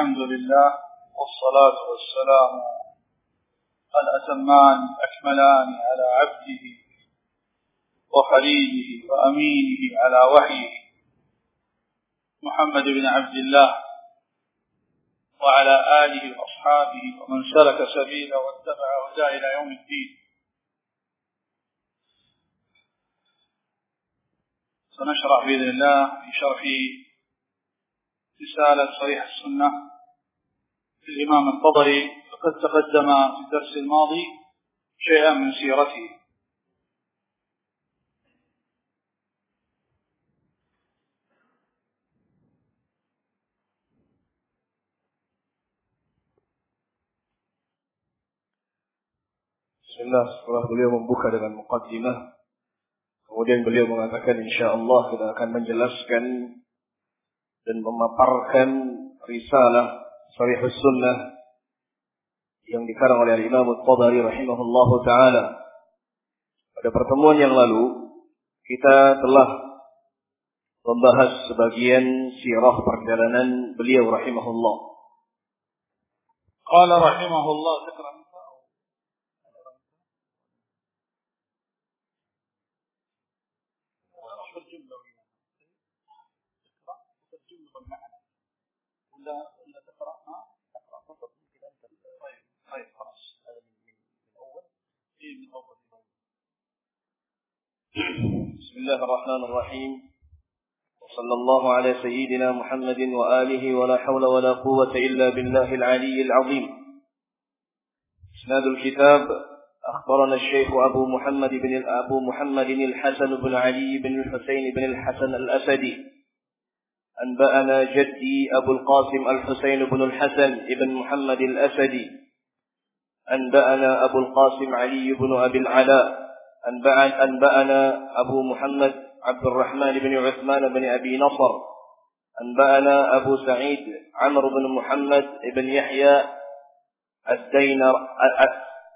الحمد لله والصلاة والسلام الأتمان الأكملان على عبده وخليله وأمينه على وحيه. محمد بن عبد الله وعلى آله وأصحابه ومن سلك سبيله واتبع هداه إلى يوم الدين. سنشرع بإذن الله في شرح رسالة صريح السنة. للإمام الطبري وقد تقدم في الدرس الماضي شيئا من سيرته Bismillah setelah beliau membuka dengan mukaddimah kemudian beliau mengatakan insyaallah kita akan menjelaskan dan memaparkan risalah Sharih Sunnah yang dikarang oleh Imam At-Tabari rahimahullahu taala. Pada pertemuan yang lalu kita telah membahas sebagian sirah perjalanan beliau rahimahullah. قال رحمه الله تقرأ ولا فقط انت طيب طيب خلاص. هذا من من الأول اي من أول بسم الله الرحمن الرحيم. وصلى الله على سيدنا محمد وآله ولا حول ولا قوة إلا بالله العلي العظيم. إسناد الكتاب أخبرنا الشيخ أبو محمد بن أبو محمد الحسن بن علي بن الحسين بن الحسن الأسدي. أنبأنا جدي أبو القاسم الحسين بن الحسن بن محمد الأسدي. أنبأنا أبو القاسم علي بن أبي العلاء. أنبأنا أبو محمد عبد الرحمن بن عثمان بن أبي نصر. أنبأنا أبو سعيد عمرو بن محمد بن يحيى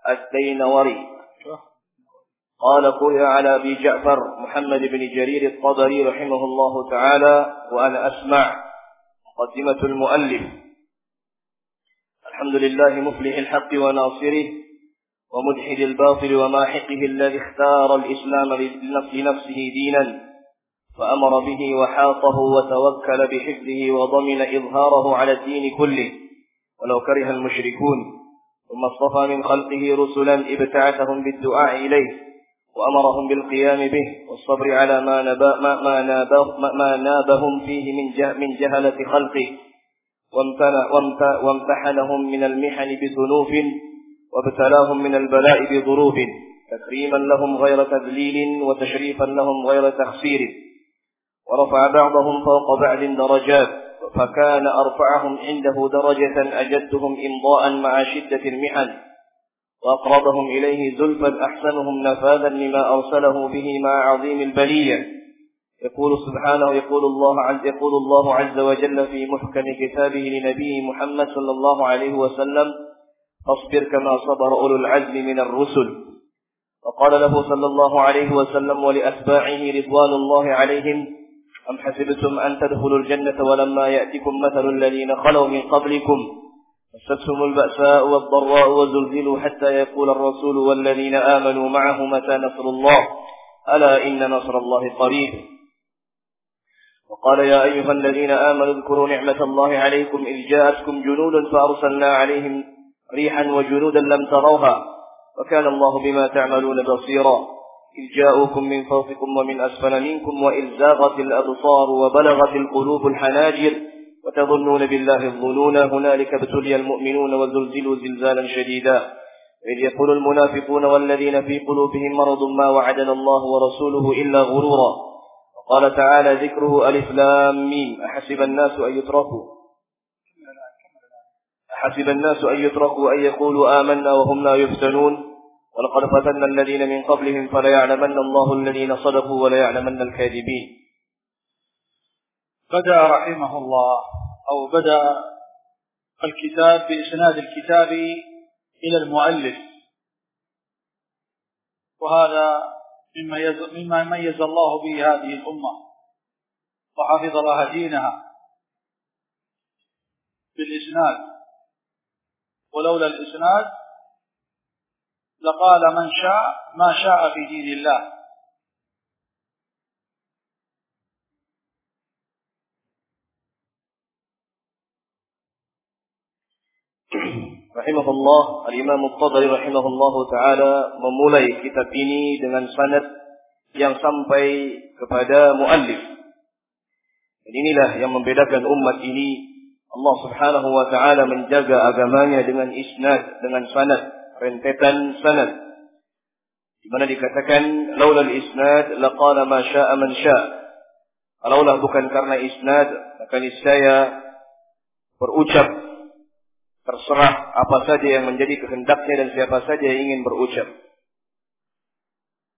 الدينوري. قال قرئ على أبي جعفر محمد بن جرير الطبري رحمه الله تعالى وأنا أسمع مقدمة المؤلف. الحمد لله مفلح الحق وناصره ومدحد الباطل وماحقه الذي اختار الإسلام لنفسه دينا فأمر به وحاطه وتوكل بحفظه وضمن إظهاره على الدين كله. ولو كره المشركون ثم اصطفى من خلقه رسلا ابتعثهم بالدعاء إليه. وأمرهم بالقيام به والصبر على ما, نبا ما, ما, نابه ما نابهم فيه من, من جهلة خلقه. وامتحنهم من المحن بذنوب وابتلاهم من البلاء بظروف تكريما لهم غير تذليل وتشريفا لهم غير تخسير. ورفع بعضهم فوق بعض درجات. فكان أرفعهم عنده درجة أجدهم إمضاء مع شدة المحن. وأقربهم إليه زلفا أحسنهم نفاذا لما أرسله به مع عظيم البلية. يقول سبحانه يقول الله عز يقول الله عز وجل في محكم كتابه لنبيه محمد صلى الله عليه وسلم فاصبر كما صبر أولو العزم من الرسل. وقال له صلى الله عليه وسلم ولأتباعه رضوان الله عليهم أم حسبتم أن تدخلوا الجنة ولما يأتكم مثل الذين خلوا من قبلكم مستهم البأساء والضراء وزلزلوا حتى يقول الرسول والذين آمنوا معه متى نصر الله؟ ألا إن نصر الله قريب. وقال يا أيها الذين آمنوا اذكروا نعمة الله عليكم إذ جاءتكم جنود فأرسلنا عليهم ريحا وجنودا لم تروها. وكان الله بما تعملون بصيرا. إذ جاءوكم من فوقكم ومن أسفل منكم وإذ زاغت الأبصار وبلغت القلوب الحناجر وتظنون بالله الظنون هنالك ابتلي المؤمنون وزلزلوا زلزالا شديدا. إذ يقول المنافقون والذين في قلوبهم مرض ما وعدنا الله ورسوله إلا غرورا. وقال تعالى ذكره ألف لام ميم. أحسب الناس أن يتركوا. أحسب الناس أن يتركوا أن يقولوا آمنا وهم لا يفتنون. ولقد فتنا الذين من قبلهم فليعلمن الله الذين صدقوا وليعلمن الكاذبين. بدأ رحمه الله. أو بدأ الكتاب بإسناد الكتاب إلى المؤلف. وهذا مما مما ميز الله به هذه الأمة. وحفظ لها دينها بالإسناد. ولولا الإسناد لقال من شاء ما شاء في دين الله. Rahimahullah Al-Imam Al-Tabari Rahimahullah Ta'ala Memulai kitab ini dengan sanad Yang sampai kepada muallif. Dan inilah yang membedakan umat ini. Allah Subhanahu Wa Ta'ala menjaga agamanya dengan isnad Dengan sanad Rentetan sanad. Di mana dikatakan laulal isnad laqala ma syaa man syaa. Kalaulah bukan karena isnad maka niscaya berucap terserah apa saja yang menjadi kehendaknya dan siapa saja yang ingin berucap.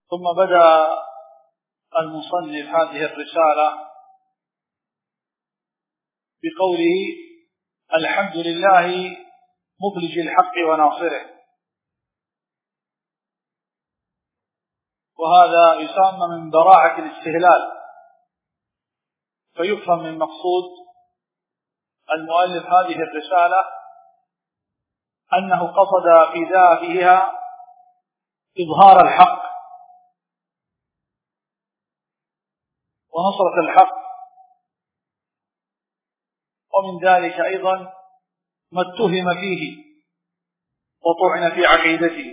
ثم بدأ المصنف هذه الرسالة بقوله الحمد لله مبلج الحق وناصره وهذا يسمى من براعة الاستهلال فيفهم من مقصود المؤلف هذه الرسالة أنه قصد في ذاتها إظهار الحق. ونصرة الحق. ومن ذلك أيضا ما اتهم فيه وطعن في عقيدته.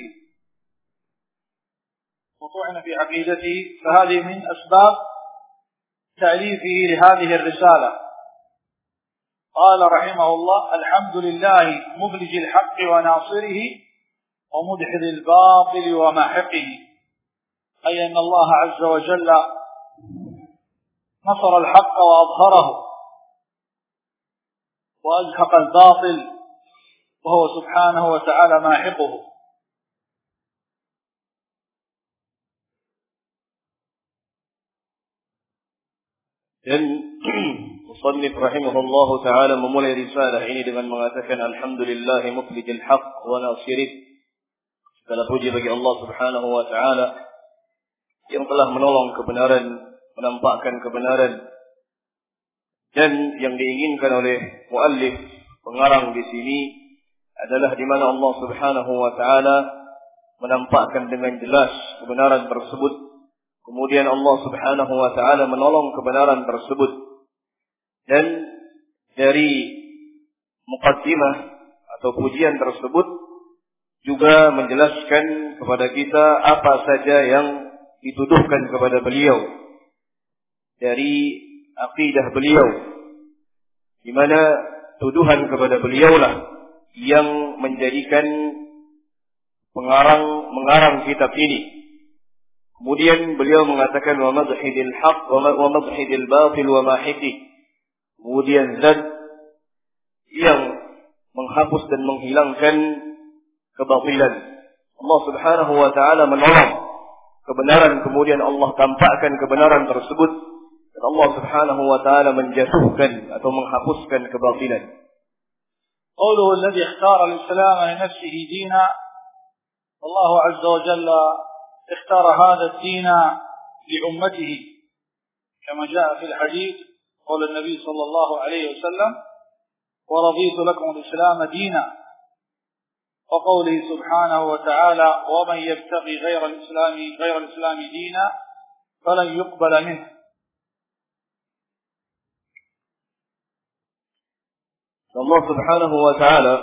وطعن في عقيدته. فهذه من أسباب تأليفه لهذه الرسالة. قال رحمه الله الحمد لله مبلج الحق وناصره ومدحض الباطل وماحقه. أي أن الله عز وجل نصر الحق وأظهره وأزهق الباطل وهو سبحانه وتعالى ماحقه. Musannif rahimahullah taala memulai risalah ini dengan mengatakan alhamdulillah muflidil haq wa nasirih. Segala puji bagi Allah Subhanahu wa taala yang telah menolong kebenaran, menampakkan kebenaran dan yang diinginkan oleh muallif pengarang di sini adalah di mana Allah Subhanahu wa taala menampakkan dengan jelas kebenaran tersebut. Kemudian Allah Subhanahu wa taala menolong kebenaran tersebut dan dari mukaddimah atau pujian tersebut juga menjelaskan kepada kita apa saja yang dituduhkan kepada beliau dari akidah beliau di mana tuduhan kepada beliaulah yang menjadikan pengarang mengarang kitab ini. Kemudian beliau mengatakan wa madhidil haq wa batil wa kemudian zat yang menghapus dan menghilangkan kebatilan. Allah Subhanahu wa taala menolong kebenaran kemudian Allah tampakkan kebenaran tersebut dan Allah Subhanahu wa taala menjatuhkan atau menghapuskan kebatilan. قوله الذي اختار الإسلام لنفسه دينا الله عز وجل اختار هذا الدين لأمته كما جاء في الحديث قول النبي صلى الله عليه وسلم ورضيت لكم الإسلام دينا. وقوله سبحانه وتعالى ومن يبتغي غير الإسلام غير الإسلام دينا فلن يقبل منه. الله سبحانه وتعالى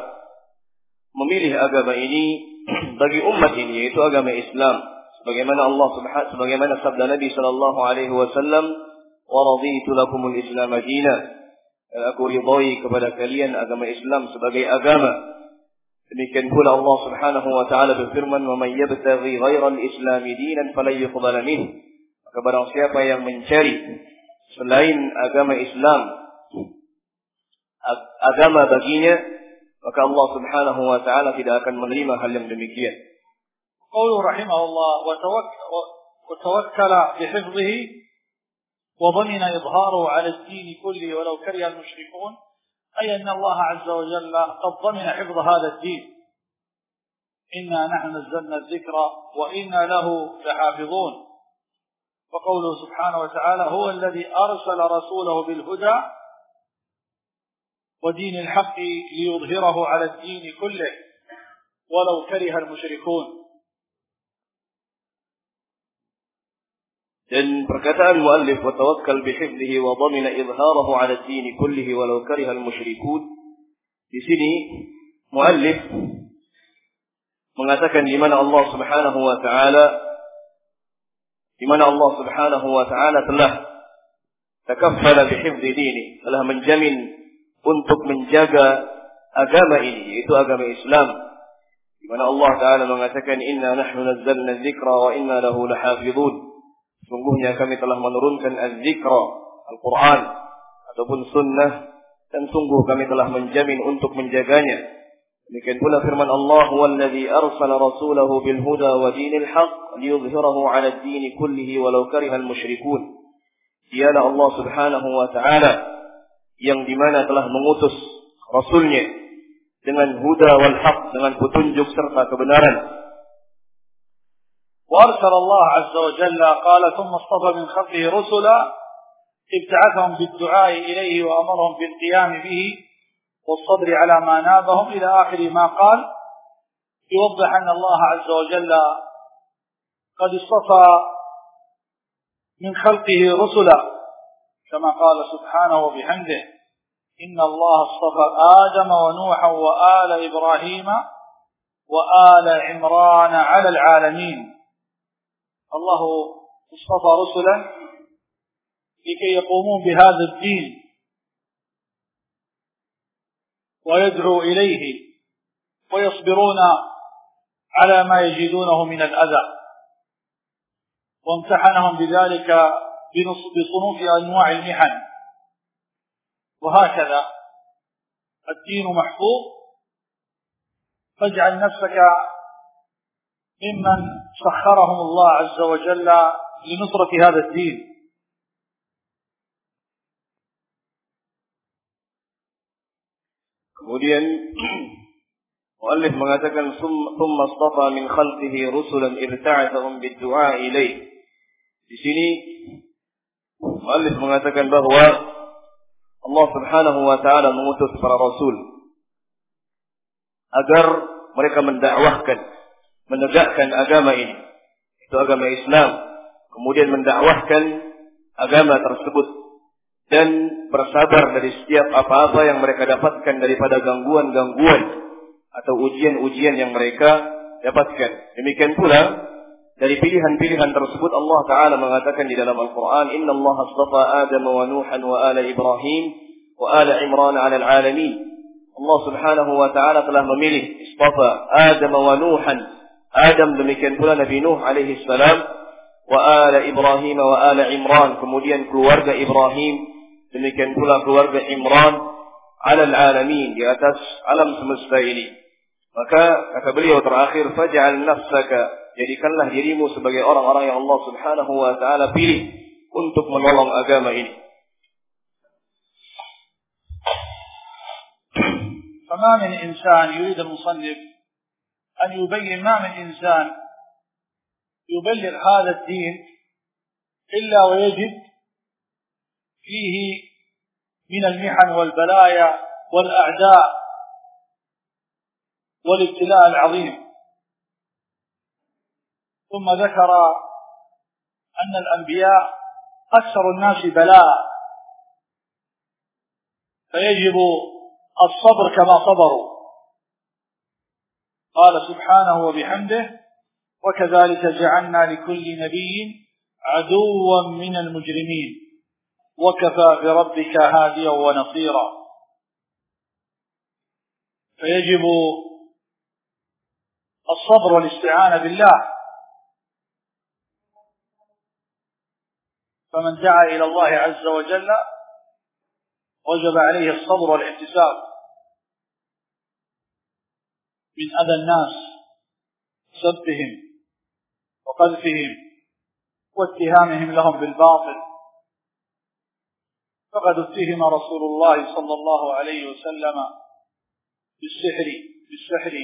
memilih agama ini bagi umat ini yaitu من الله سبحانه Allah من sebagaimana النبي صلى الله عليه وسلم ورضيت لكم الإسلام دينا aku ridhai kepada kalian agama Islam sebagai agama demikian pula Allah Subhanahu wa taala berfirman wa may yabtaghi ghayra al-islam dinan falan yuqbal minhu maka barang siapa yang mencari selain agama Islam agama baginya maka Allah Subhanahu wa taala tidak akan menerima hal yang demikian قوله رحمه الله وتوكل بحفظه وضمن إظهاره على الدين كله ولو كره المشركون أي أن الله عز وجل قد ضمن حفظ هذا الدين. إنا نحن نزلنا الذكر وإنا له لحافظون. وقوله سبحانه وتعالى هو الذي أرسل رسوله بالهدى ودين الحق ليظهره على الدين كله ولو كره المشركون. Dan perkataan muallif wa tawakkal bihifdhihi wa dhamina idharahu 'ala ad-din kullihi walau kariha al-musyrikun. Di sini muallif mengatakan di mana Allah Subhanahu wa taala di mana Allah Subhanahu wa taala telah takaffala bihifdhi dini, telah menjamin untuk menjaga agama ini yaitu agama Islam. Di mana Allah taala mengatakan inna nahnu nazzalna dzikra wa inna lahu lahafizun. Sungguhnya kami telah menurunkan az-zikra, Al-Quran, ataupun sunnah, dan sungguh kami telah menjamin untuk menjaganya. Demikian pula firman Allah, "Wallazi arsala rasulahu bil huda wa dinil haqq liyudhhirahu 'ala ad-din kullihi walau kariha al-musyrikun." Dialah Allah Subhanahu wa taala yang di mana telah mengutus rasulnya dengan huda wal haq dengan petunjuk serta kebenaran وأرسل الله عز وجل قال ثم اصطفى من خلقه رسلا ابتعثهم بالدعاء إليه وأمرهم بالقيام به والصبر على ما نابهم. إلى آخر ما قال يوضح أن الله عز وجل قد اصطفى من خلقه رسلا كما قال سبحانه وبحمده إن الله اصطفى آدم ونوحا وآل إبراهيم وآل عمران على العالمين. الله اصطفى رسلا لكي يقومون بهذا الدين ويدعو إليه ويصبرون على ما يجدونه من الأذى. وامتحنهم بذلك بصنوف أنواع المحن. وهكذا. الدين محفوظ. فاجعل نفسك ممن سخرهم الله عز وجل لنصرة هذا الدين Kemudian Muallif mengatakan summa astafa min khalqihi rusulan irta'atahum bid-du'a ilaih. Di sini Muallif mengatakan bahwa Allah Subhanahu wa taala mengutus para rasul agar mereka mendakwahkan menegakkan agama ini. Itu agama Islam. Kemudian mendakwahkan agama tersebut. Dan bersabar dari setiap apa-apa yang mereka dapatkan daripada gangguan-gangguan atau ujian-ujian yang mereka dapatkan. Demikian pula dari pilihan-pilihan tersebut Allah Ta'ala mengatakan di dalam Al-Quran Inna Allah astafa Adam wa Nuhan wa ala Ibrahim wa ala Imran ala al-alamin Allah Subhanahu wa Ta'ala telah memilih istafa Adam wa Nuhan Adam demikian pula Nabi Nuh alaihi salam wa ala Ibrahim wa ala Imran kemudian keluarga Ibrahim demikian pula keluarga Imran ala alamin di atas alam semesta ini maka kata beliau terakhir faj'al nafsaka jadikanlah dirimu sebagai orang-orang yang Allah Subhanahu wa taala pilih untuk menolong agama ini فما من إنسان يريد المصنف أن يبين ما من إنسان يبلغ هذا الدين إلا ويجد فيه من المحن والبلايا والأعداء والابتلاء العظيم. ثم ذكر أن الأنبياء أكثر الناس بلاء فيجب الصبر كما صبروا. قال سبحانه وبحمده وكذلك جعلنا لكل نبي عدوا من المجرمين وكفى بربك هاديا ونصيرا. فيجب الصبر والاستعانة بالله. فمن دعا إلى الله عز وجل وجب عليه الصبر والاحتساب. من أذى الناس سبهم وقذفهم واتهامهم لهم بالباطل. فقد اتهم رسول الله صلى الله عليه وسلم بالسحر بالسحر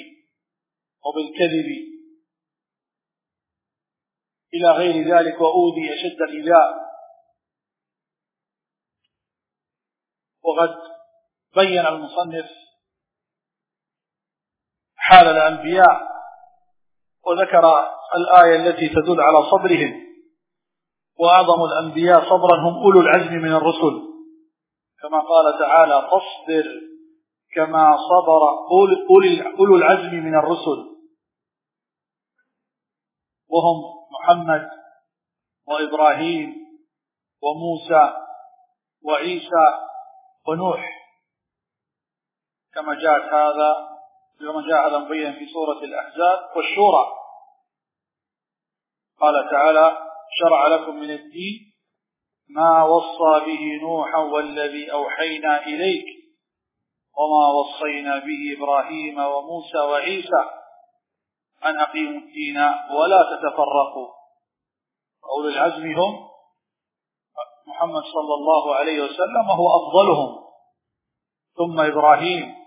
وبالكذب. إلى غير ذلك وأوذي أشد الإيذاء. وقد بين المصنف حال الأنبياء وذكر الآية التي تدل على صبرهم وأعظم الأنبياء صبرا هم أولو العزم من الرسل. كما قال تعالى فاصبر كما صبر أولو العزم من الرسل. وهم محمد وإبراهيم وموسى وعيسى ونوح. كما جاءت هذا كما جاء هذا مبين في سورة الأحزاب والشورى. قال تعالى شرع لكم من الدين ما وصى به نوحا والذي أوحينا إليك وما وصينا به إبراهيم وموسى وعيسى أن أقيموا الدين ولا تتفرقوا. أولو العزم هم محمد صلى الله عليه وسلم وهو أفضلهم. ثم إبراهيم.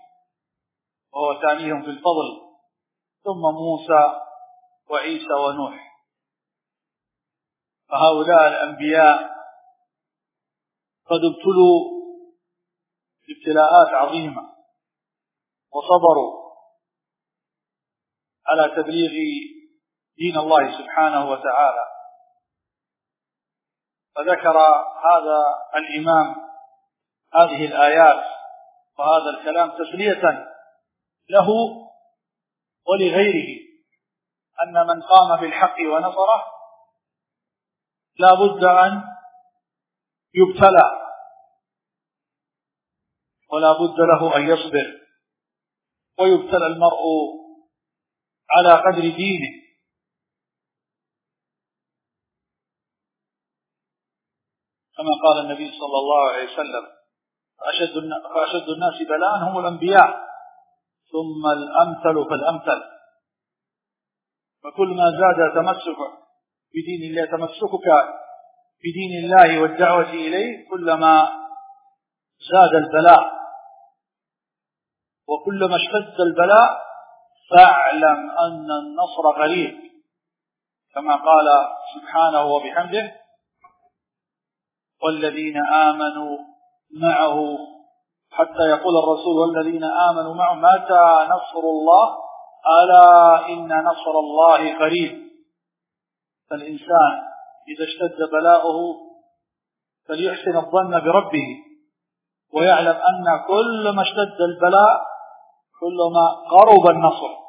وهو ثانيهم في الفضل. ثم موسى وعيسى ونوح. فهؤلاء الأنبياء قد ابتلوا ابتلاءات عظيمة وصبروا على تبليغ دين الله سبحانه وتعالى. فذكر هذا الإمام هذه الآيات وهذا الكلام تسلية له ولغيره أن من قام بالحق ونصره لا بد أن يبتلى ولا بد له أن يصبر ويبتلى المرء على قدر دينه. كما قال النبي صلى الله عليه وسلم فأشد, الناس بلاء هم الأنبياء. ثم الأمثل فالأمثل. فكل ما زاد تمسك بدين الله تمسكك بدين الله والدعوة إليه كلما زاد البلاء. وكلما اشتد البلاء فاعلم أن النصر قريب كما قال سبحانه وبحمده والذين آمنوا معه حتى يقول الرسول والذين آمنوا معه متى نصر الله؟ ألا إن نصر الله قريب. فالإنسان إذا اشتد بلاؤه فليحسن الظن بربه ويعلم أن كل ما اشتد البلاء كلما قرب النصر.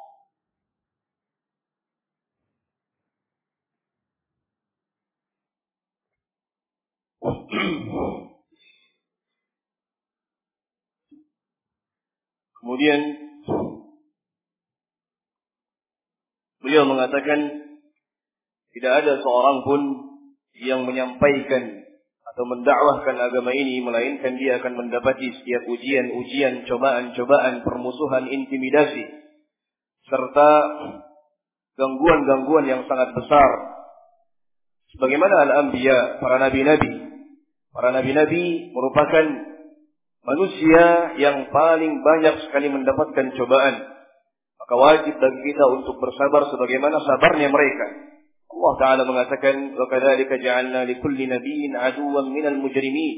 Kemudian beliau mengatakan tidak ada seorang pun yang menyampaikan atau mendakwahkan agama ini melainkan dia akan mendapati setiap ujian-ujian, cobaan-cobaan, permusuhan, intimidasi serta gangguan-gangguan yang sangat besar. Sebagaimana al-anbiya, para nabi-nabi. Para nabi-nabi merupakan manusia yang paling banyak sekali mendapatkan cobaan. Maka wajib bagi kita untuk bersabar sebagaimana sabarnya mereka. Allah Ta'ala mengatakan, وَكَذَلِكَ جَعَلْنَا لِكُلِّ نَبِيٍّ عَدُوًا مِنَ الْمُجْرِمِينَ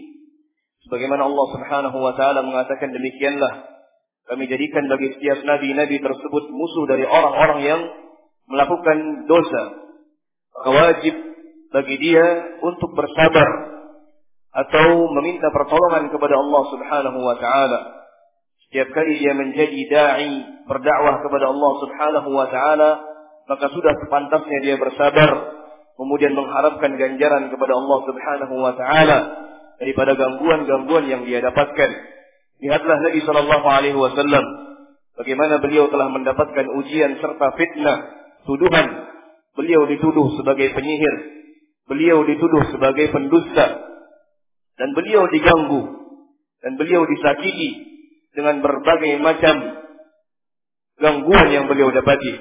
Sebagaimana Allah Subhanahu wa taala mengatakan demikianlah kami jadikan bagi setiap nabi-nabi tersebut musuh dari orang-orang yang melakukan dosa. Maka wajib bagi dia untuk bersabar atau meminta pertolongan kepada Allah Subhanahu wa taala. Setiap kali dia menjadi dai berdakwah kepada Allah Subhanahu wa taala, maka sudah sepantasnya dia bersabar kemudian mengharapkan ganjaran kepada Allah Subhanahu wa taala daripada gangguan-gangguan yang dia dapatkan. Lihatlah Nabi sallallahu alaihi wasallam bagaimana beliau telah mendapatkan ujian serta fitnah, tuduhan. Beliau dituduh sebagai penyihir, beliau dituduh sebagai pendusta dan beliau diganggu dan beliau disakiti dengan berbagai macam gangguan yang beliau dapati.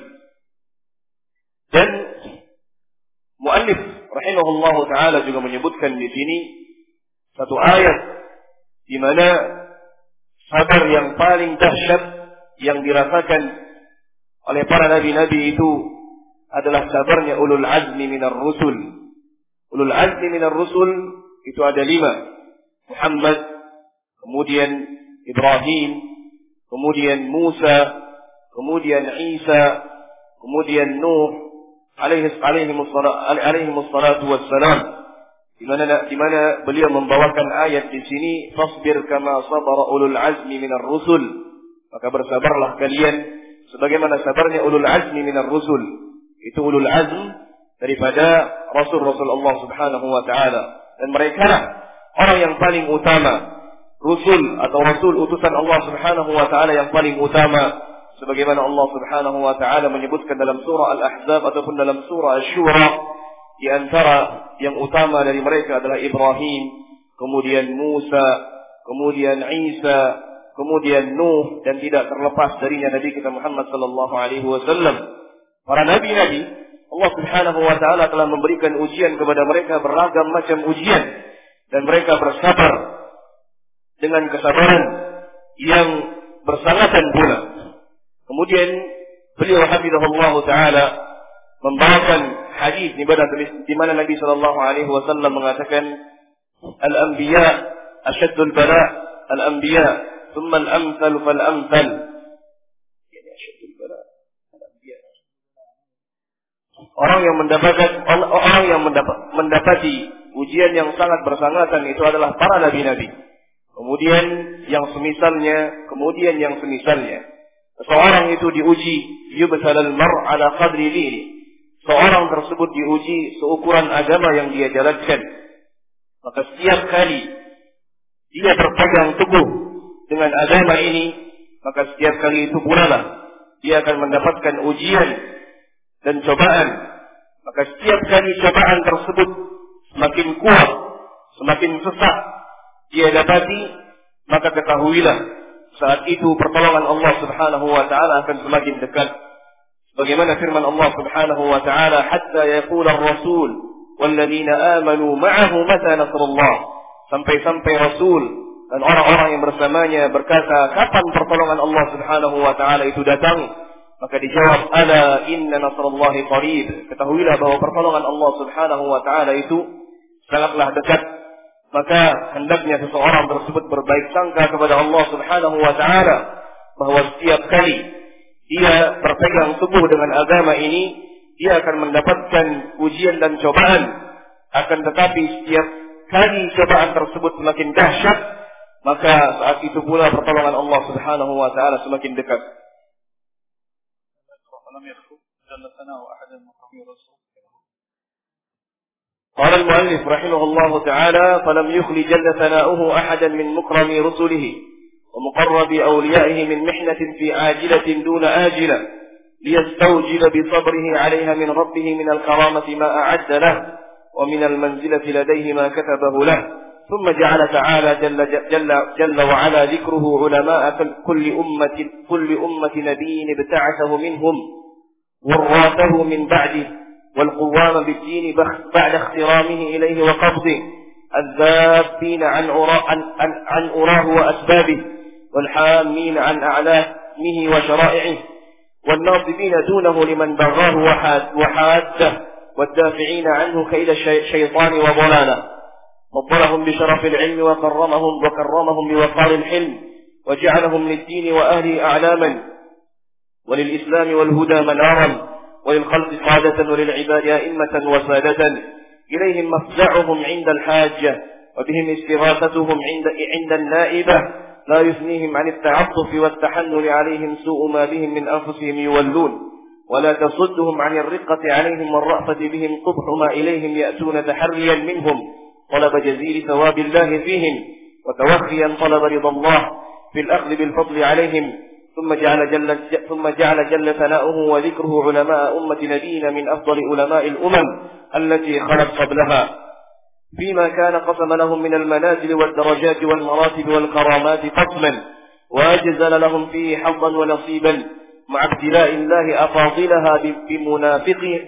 Dan muallif rahimahullah taala juga menyebutkan di sini satu ayat di mana sabar yang paling dahsyat yang dirasakan oleh para nabi-nabi itu adalah sabarnya ulul azmi minar rusul. Ulul azmi minar rusul itu ada lima. Muhammad, kemudian Ibrahim, kemudian Musa, kemudian Isa, kemudian Nuh alaihi alaihi wassalatu wassalam. Di mana di mana beliau membawakan ayat di sini fasbir kama sabara ulul azmi minar rusul. Maka bersabarlah kalian sebagaimana sabarnya ulul azmi minar rusul. Itu ulul azm daripada rasul-rasul Allah Subhanahu wa taala dan mereka orang yang paling utama rusul atau rasul utusan Allah Subhanahu wa taala yang paling utama sebagaimana Allah Subhanahu wa taala menyebutkan dalam surah Al-Ahzab ataupun dalam surah Asy-Syura di antara yang utama dari mereka adalah Ibrahim, kemudian Musa, kemudian Isa, kemudian Nuh dan tidak terlepas darinya Nabi kita Muhammad sallallahu alaihi wasallam. Para nabi-nabi Allah Subhanahu wa taala telah memberikan ujian kepada mereka beragam macam ujian dan mereka bersabar dengan kesabaran yang bersangatan pula. Kemudian beliau hafizahullah taala membawakan hadis di mana di mana Nabi sallallahu alaihi wasallam mengatakan al-anbiya asyaddul bala al-anbiya thumma al-amthal fal Orang yang mendapatkan orang yang mendapat, mendapati ujian yang sangat bersangatan itu adalah para nabi-nabi kemudian yang semisalnya, kemudian yang semisalnya. Seorang itu diuji, yubtal al-mar' ala qadri dini. Seorang tersebut diuji seukuran agama yang dia jalankan. Maka setiap kali dia berpegang teguh dengan agama ini, maka setiap kali itu pula dia akan mendapatkan ujian dan cobaan. Maka setiap kali cobaan tersebut semakin kuat, semakin sesak, dia dapati, maka ketahuilah saat itu pertolongan Allah Subhanahu wa taala akan semakin dekat. Bagaimana firman Allah Subhanahu wa taala, "Hatta yaqul ar-rasul walladzina amanu ma'ahu mata nasrullah." Sampai-sampai Rasul dan orang-orang yang bersamanya berkata, "Kapan pertolongan Allah Subhanahu wa taala itu datang?" Maka dijawab, "Ala inna nasrullahi qarib." Ketahuilah bahwa pertolongan Allah Subhanahu wa taala itu sangatlah dekat maka hendaknya seseorang tersebut berbaik sangka kepada Allah Subhanahu wa taala bahwa setiap kali dia berpegang teguh dengan agama ini dia akan mendapatkan ujian dan cobaan akan tetapi setiap kali cobaan tersebut semakin dahsyat maka saat itu pula pertolongan Allah Subhanahu wa taala semakin dekat. قال المؤلف رحمه الله تعالى فلم يخل جل ثناؤه أحدا من مكرم رسله ومقرب أوليائه من محنة في عاجلة دون آجلة ليستوجب بصبره عليها من ربه من الكرامة ما أعد له ومن المنزلة لديه ما كتبه له. ثم جعل تعالى جل, جل, جل وعلا ذكره علماء كل أمة, كل أمة نبي ابتعثه منهم وراثه من بعده والقوام بالدين بعد اخترامه إليه وقبضه الذابين عن, عن, عن, عن أراه وأسبابه والحامين عن أعلامه وشرائعه والناصبين دونه لمن بغاه وحاد وحاده والدافعين عنه كيد الشيطان وضلاله. فضلهم بشرف العلم وكرمهم وكرمهم بوقار الحلم وجعلهم للدين وأهله أعلاما وللإسلام والهدى منارا وللخلق قادة وللعباد أئمة وسادة. إليهم مفزعهم عند الحاجة وبهم استغاثتهم عند, عند النائبة لا يثنيهم عن التعطف والتحنن عليهم سوء ما بهم من أنفسهم يولون. ولا تصدهم عن الرقة عليهم والرأفة بهم قبح ما إليهم يأتون تحريا منهم. طلب جزيل ثواب الله فيهم وتوخيا طلب رضا الله في الأخذ بالفضل عليهم. ثم جعل جل ثم جعل جل ثناؤه وذكره علماء أمة نبينا من أفضل علماء الأمم التي خلت قبلها. فيما كان قسم لهم من المنازل والدرجات والمراتب والكرامات قسما وأجزل لهم فيه حظا ونصيبا مع ابتلاء الله أفاضلها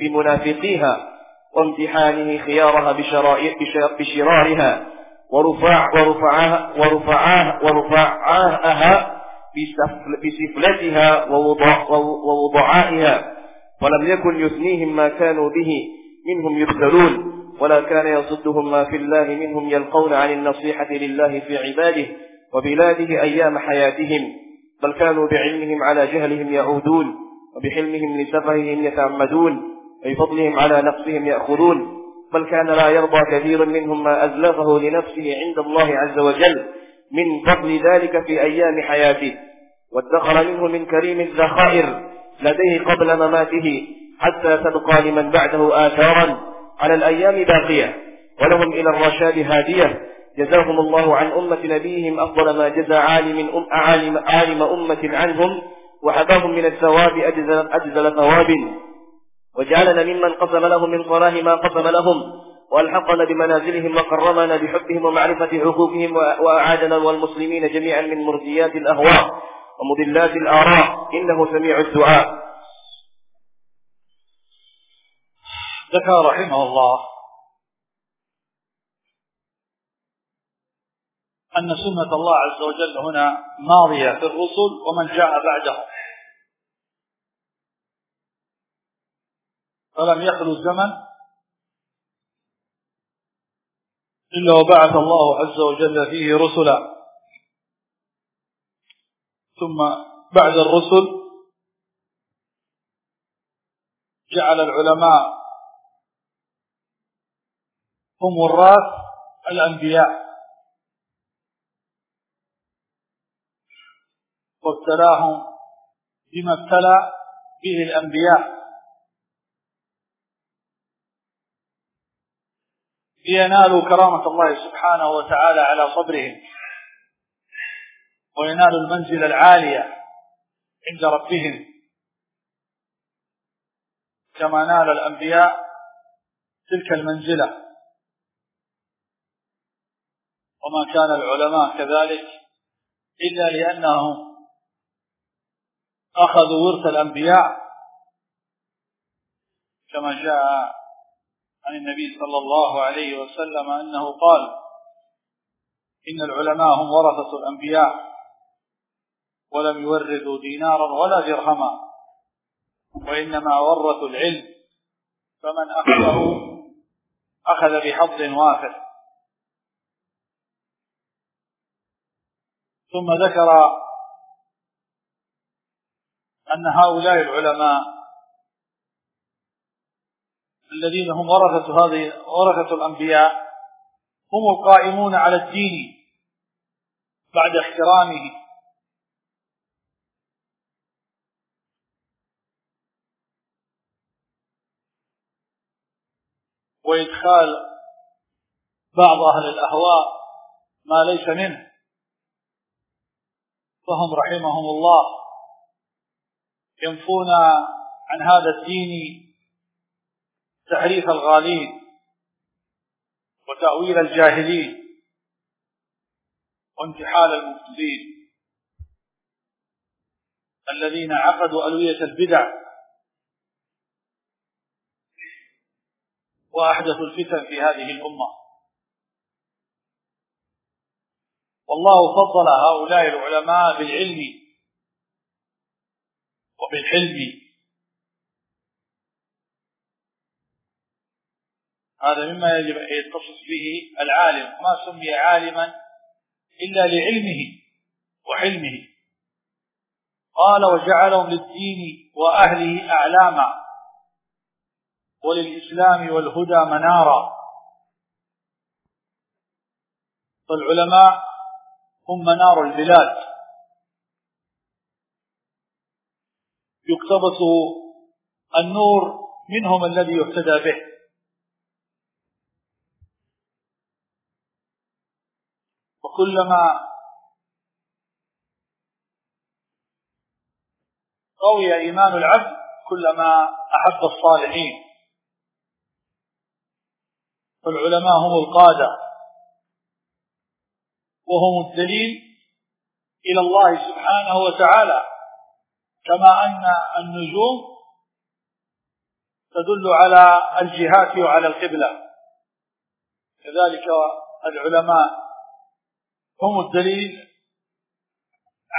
بمنافقيها. وامتحانه خيارها بشرارها ورفع ورفعها ورفعها ورفعها بسفلتها ووضعائها. ولم يكن يثنيهم ما كانوا به منهم يبتلون. ولا كان يصدهم ما في الله منهم يلقون عن النصيحة لله في عباده وبلاده أيام حياتهم. بل كانوا بعلمهم على جهلهم يعودون وبحلمهم لسفههم يتعمدون. وبفضلهم على نقصهم يأخذون بل كان لا يرضى كثير منهم ما أزلفه لنفسه عند الله عز وجل من فضل ذلك في أيام حياته. وادخر منه من كريم الذخائر لديه قبل مماته حتى تبقى لمن بعده آثارا على الأيام باقية. ولهم إلى الرشاد هادية. جزاهم الله عن أمة نبيهم أفضل ما جزى عالم أم عالم, عالم أمة عنهم وحباهم من الثواب أجزل, أجزل ثواب. وجعلنا ممن قسم لهم من صلاح ما قسم لهم وألحقنا بمنازلهم وكرمنا بحبهم ومعرفة حقوقهم وأعادنا والمسلمين جميعا من مرضيات الأهواء ومضلات الآراء. إنه سميع الدعاء. ذكر رحمه الله أن سنة الله عز وجل هنا ماضية في الرسل ومن جاء بعدهم فلم يخلو الزمن إلا وبعث الله عز وجل فيه رسلا. ثم بعد الرسل جعل العلماء هم وراث الأنبياء. وابتلاهم بما ابتلى به الأنبياء. لينالوا كرامة الله سبحانه وتعالى على صبرهم وينالوا المنزل العالية عند ربهم. كما نال الأنبياء تلك المنزلة. وما كان العلماء كذلك إلا لأنهم أخذوا ورث الأنبياء كما جاء عن النبي صلى الله عليه وسلم أنه قال إن العلماء هم ورثة الأنبياء ولم يورثوا دينارا ولا درهما وإنما ورثوا العلم فمن أخذه أخذ بحظ وافر. ثم ذكر أن هؤلاء العلماء الذين هم ورثة هذه ورثة الأنبياء هم القائمون على الدين بعد احترامه. وإدخال بعض أهل الأهواء ما ليس منه. فهم رحمهم الله ينفون عن هذا الدين تحريف الغالين وتأويل الجاهلين وانتحال المفسدين الذين عقدوا ألوية البدع وأحدثوا الفتن في هذه الأمة. والله فضل هؤلاء العلماء بالعلم وبالحلم هذا مما يجب أن يتصف به العالم ما سمي عالما إلا لعلمه وحلمه قال وجعلهم للدين وأهله أعلاما وللإسلام والهدى منارا. فالعلماء هم منار البلاد. يقتبس النور منهم الذي يهتدى به. وكلما قوي إيمان العبد كلما أحب الصالحين. فالعلماء هم القادة وهم الدليل إلى الله سبحانه وتعالى كما أن النجوم تدل على الجهات وعلى القبلة. كذلك العلماء هم الدليل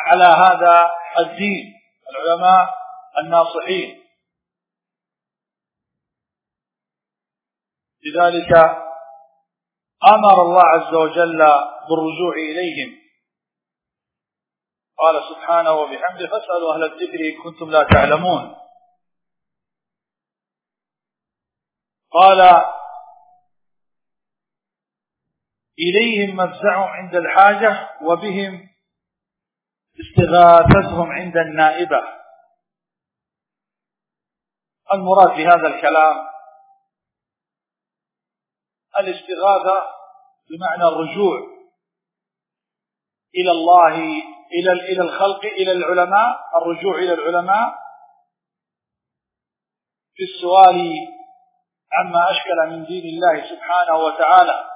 على هذا الدين. العلماء الناصحين. لذلك أمر الله عز وجل بالرجوع إليهم. قال سبحانه وبحمده فاسألوا أهل الذكر إن كنتم لا تعلمون قال إليهم مفزع عند الحاجة وبهم استغاثتهم عند النائبة. المراد بهذا الكلام الاستغاثة بمعنى الرجوع إلى الله إلى إلى الخلق إلى العلماء الرجوع إلى العلماء في السؤال عما أشكل من دين الله سبحانه وتعالى.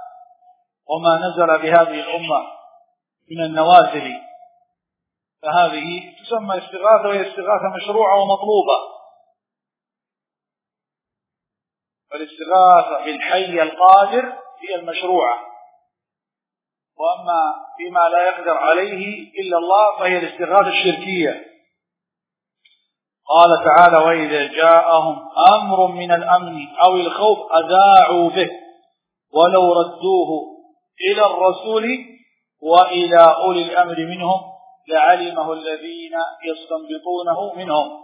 وما نزل بهذه الأمة من النوازل. فهذه تسمى استغاثة وهي استغاثة مشروعة ومطلوبة. فالاستغاثة بالحي القادر هي المشروعة. وأما فيما لا يقدر عليه إلا الله فهي الاستغاثة الشركية. قال تعالى وإذا جاءهم أمر من الأمن أو الخوف أذاعوا به ولو ردوه إلى الرسول وإلى أولي الأمر منهم لعلمه الذين يستنبطونه منهم.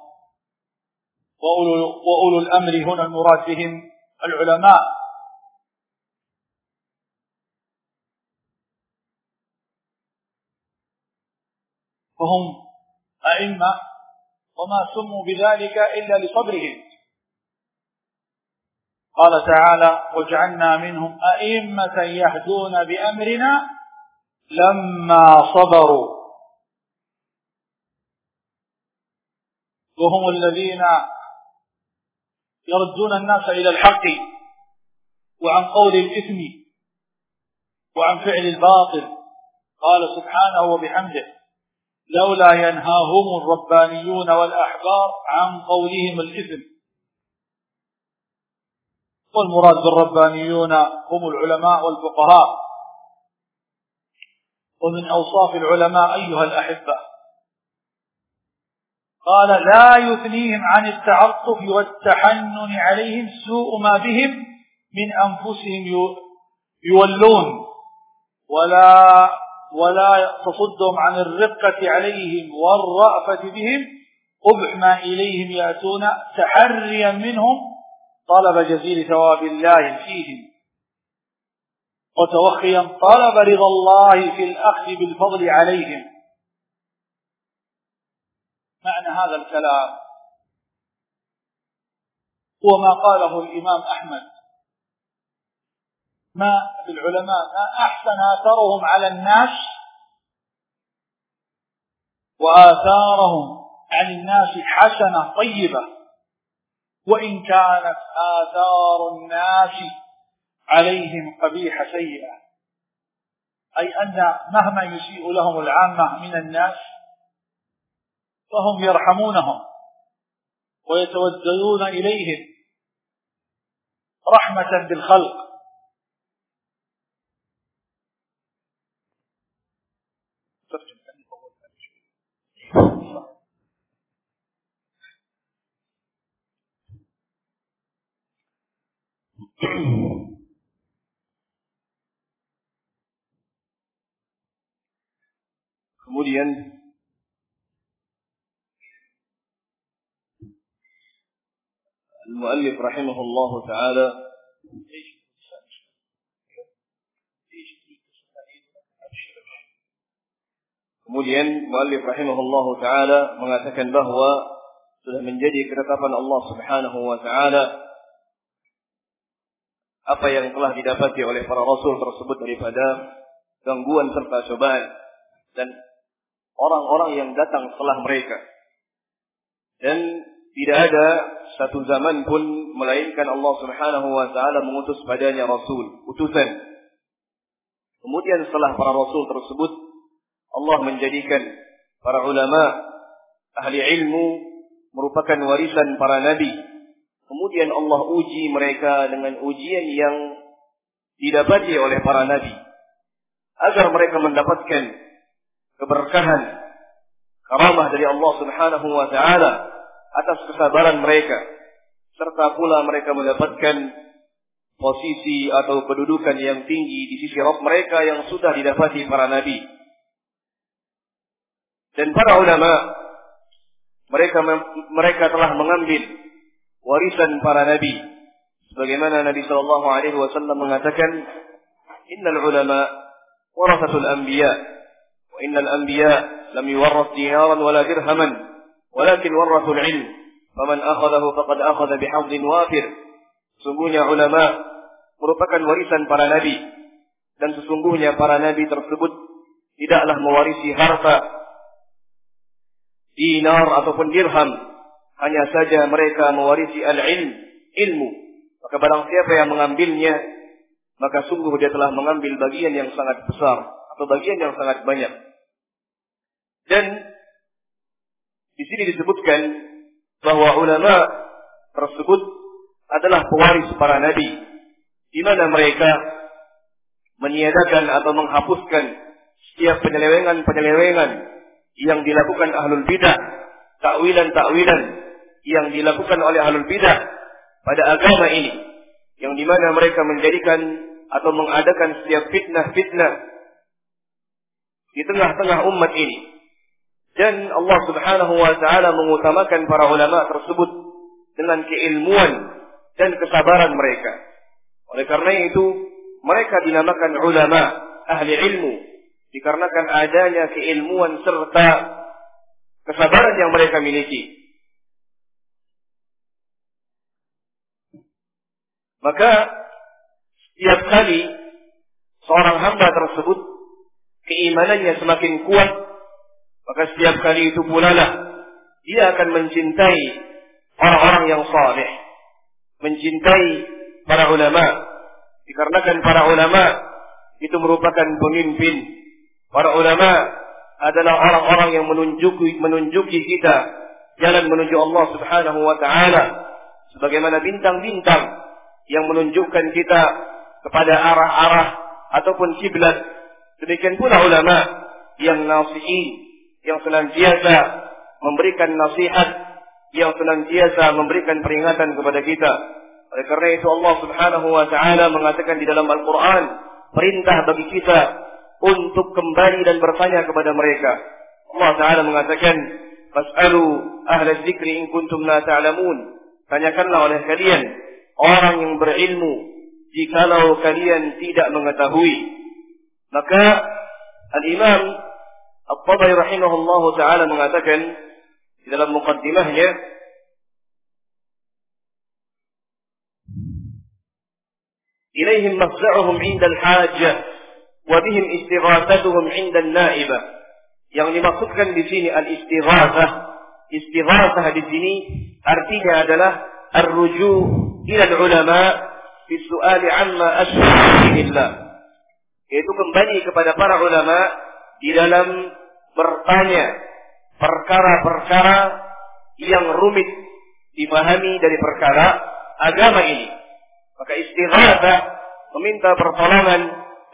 وأولو, الأمر هنا المراد بهم العلماء. فهم أئمة وما سموا بذلك إلا لصبرهم. قال تعالى وجعلنا منهم أئمة يهدون بأمرنا لما صبروا. وهم الذين يردون الناس إلى الحق وعن قول الإثم وعن فعل الباطل. قال سبحانه وبحمده لولا ينهاهم الربانيون والأحبار عن قولهم الإثم. والمراد بالربانيون هم العلماء والفقهاء. ومن أوصاف العلماء أيها الأحبة. قال لا يثنيهم عن التعطف والتحنن عليهم سوء ما بهم من أنفسهم يولون. ولا ولا تصدهم عن الرقة عليهم والرأفة بهم. قبح ما إليهم يأتون تحريا منهم طلب جزيل ثواب الله فيهم وتوخيا طلب رضا الله في الأخذ بالفضل عليهم. معنى هذا الكلام هو ما قاله الإمام أحمد. ما العلماء ما أحسن آثارهم على الناس وآثارهم عن الناس حسنة طيبة. وإن كانت آثار الناس عليهم قبيحة سيئة. أي أن مهما يسيء لهم العامة من الناس فهم يرحمونهم ويتوددون إليهم رحمة بالخلق. Kemudian المؤلف رحمه الله تعالى Kemudian muallif rahimahullahu taala mengatakan bahwa sudah menjadi ketetapan Allah Subhanahu wa taala apa yang telah didapati oleh para rasul tersebut daripada gangguan serta cobaan dan orang-orang yang datang setelah mereka. Dan tidak ada satu zaman pun melainkan Allah Subhanahu wa taala mengutus padanya rasul, utusan. Kemudian setelah para rasul tersebut Allah menjadikan para ulama ahli ilmu merupakan warisan para nabi. Kemudian Allah uji mereka dengan ujian yang didapati oleh para nabi agar mereka mendapatkan keberkahan karamah dari Allah Subhanahu wa taala atas kesabaran mereka serta pula mereka mendapatkan posisi atau kedudukan yang tinggi di sisi Rabb mereka yang sudah didapati para nabi. Dan para ulama mereka mereka telah mengambil warisan para nabi sebagaimana Nabi sallallahu alaihi wasallam mengatakan innal ulama warasatul anbiya innal anbiya lam yuwarrath dinaran wala dirhaman walakin warathul ilm faman akhadahu faqad akhadha bihadhin wafir sungguhnya ulama merupakan warisan para nabi dan sesungguhnya para nabi tersebut tidaklah mewarisi harta dinar ataupun dirham. Hanya saja mereka mewarisi al-ilm, ilmu. Maka barang siapa yang mengambilnya, maka sungguh dia telah mengambil bagian yang sangat besar atau bagian yang sangat banyak. Dan di sini disebutkan bahwa ulama tersebut adalah pewaris para nabi, di mana mereka meniadakan atau menghapuskan setiap penyelewengan-penyelewengan yang dilakukan ahlul bidah, takwilan-takwilan yang dilakukan oleh ahlul bidah pada agama ini, yang di mana mereka menjadikan atau mengadakan setiap fitnah-fitnah di tengah-tengah umat ini. Dan Allah Subhanahu wa taala mengutamakan para ulama tersebut dengan keilmuan dan kesabaran mereka. Oleh karena itu, mereka dinamakan ulama, ahli ilmu, dikarenakan adanya keilmuan serta kesabaran yang mereka miliki. Maka setiap kali seorang hamba tersebut keimanannya semakin kuat, maka setiap kali itu pula lah dia akan mencintai orang-orang yang saleh, mencintai para ulama, dikarenakan para ulama itu merupakan pemimpin Para ulama adalah orang-orang yang menunjuki menunjuki kita jalan menuju Allah Subhanahu wa taala sebagaimana bintang-bintang yang menunjukkan kita kepada arah-arah ataupun kiblat. Demikian pula ulama yang nasihin yang senantiasa memberikan nasihat yang senantiasa memberikan peringatan kepada kita. Oleh karena itu Allah Subhanahu wa taala mengatakan di dalam Al-Qur'an perintah bagi kita untuk kembali dan bertanya kepada mereka. Allah Ta'ala mengatakan, Fas'alu ahla zikri in kuntum la ta'lamun. Tanyakanlah oleh kalian, orang yang berilmu, jikalau kalian tidak mengetahui. Maka, Al-Imam Al-Tabari rahimahullah ta'ala mengatakan, di dalam mukaddimahnya, إليهم مفزعهم عند الحاجة Wabihim istighatsatuhum 'inda naibah Yang dimaksudkan di sini al-istighatsah. Istighatsah di sini artinya adalah ar-ruju' ila ulama fi su'ali 'amma asbab Yaitu kembali kepada para ulama di dalam bertanya perkara-perkara yang rumit dipahami dari perkara agama ini. Maka istighatsah meminta pertolongan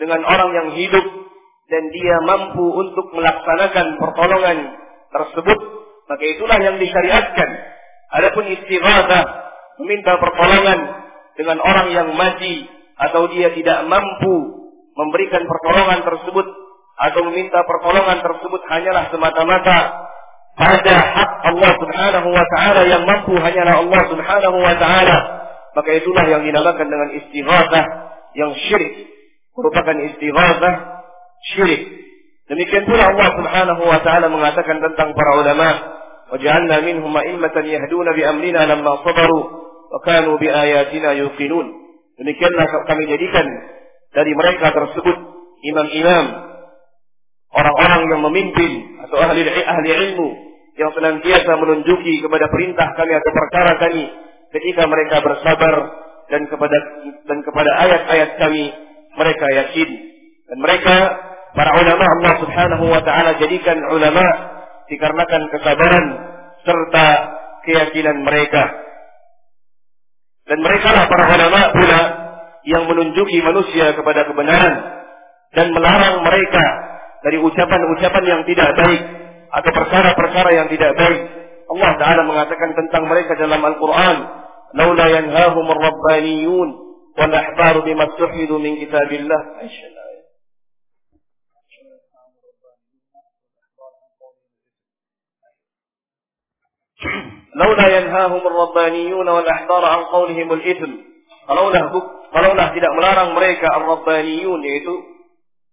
dengan orang yang hidup dan dia mampu untuk melaksanakan pertolongan tersebut, maka itulah yang disyariatkan. Adapun istighatsah meminta pertolongan dengan orang yang mati atau dia tidak mampu memberikan pertolongan tersebut atau meminta pertolongan tersebut hanyalah semata-mata pada hak Allah Subhanahu wa taala yang mampu hanyalah Allah Subhanahu wa taala maka itulah yang dinamakan dengan istighatsah yang syirik merupakan istighatsah syirik. Demikian pula Allah Subhanahu wa taala mengatakan tentang para ulama, "Waj'alna minhum a'immatan yahduna bi amrina lamma sabaru wa kanu bi ayatina yuqinun." Demikianlah kami jadikan dari mereka tersebut imam-imam orang-orang yang memimpin atau ahli ahli ilmu yang senantiasa menunjuki kepada perintah kami atau perkara kami ketika mereka bersabar dan kepada dan kepada ayat-ayat kami mereka yakin dan mereka para ulama Allah Subhanahu wa taala jadikan ulama dikarenakan kesabaran serta keyakinan mereka. Dan mereka lah para ulama pula yang menunjuki manusia kepada kebenaran dan melarang mereka dari ucapan-ucapan yang tidak baik atau perkara-perkara yang tidak baik. Allah Ta'ala mengatakan tentang mereka dalam Al-Quran, "Laula yanhahum ar-rabbaniyun والأحبار بما استحفظوا من كتاب الله laula yanhahum ar-rabbaniyun wal ahbar an qawlihim al-ithm kalaulah tidak melarang mereka ar-rabbaniyun yaitu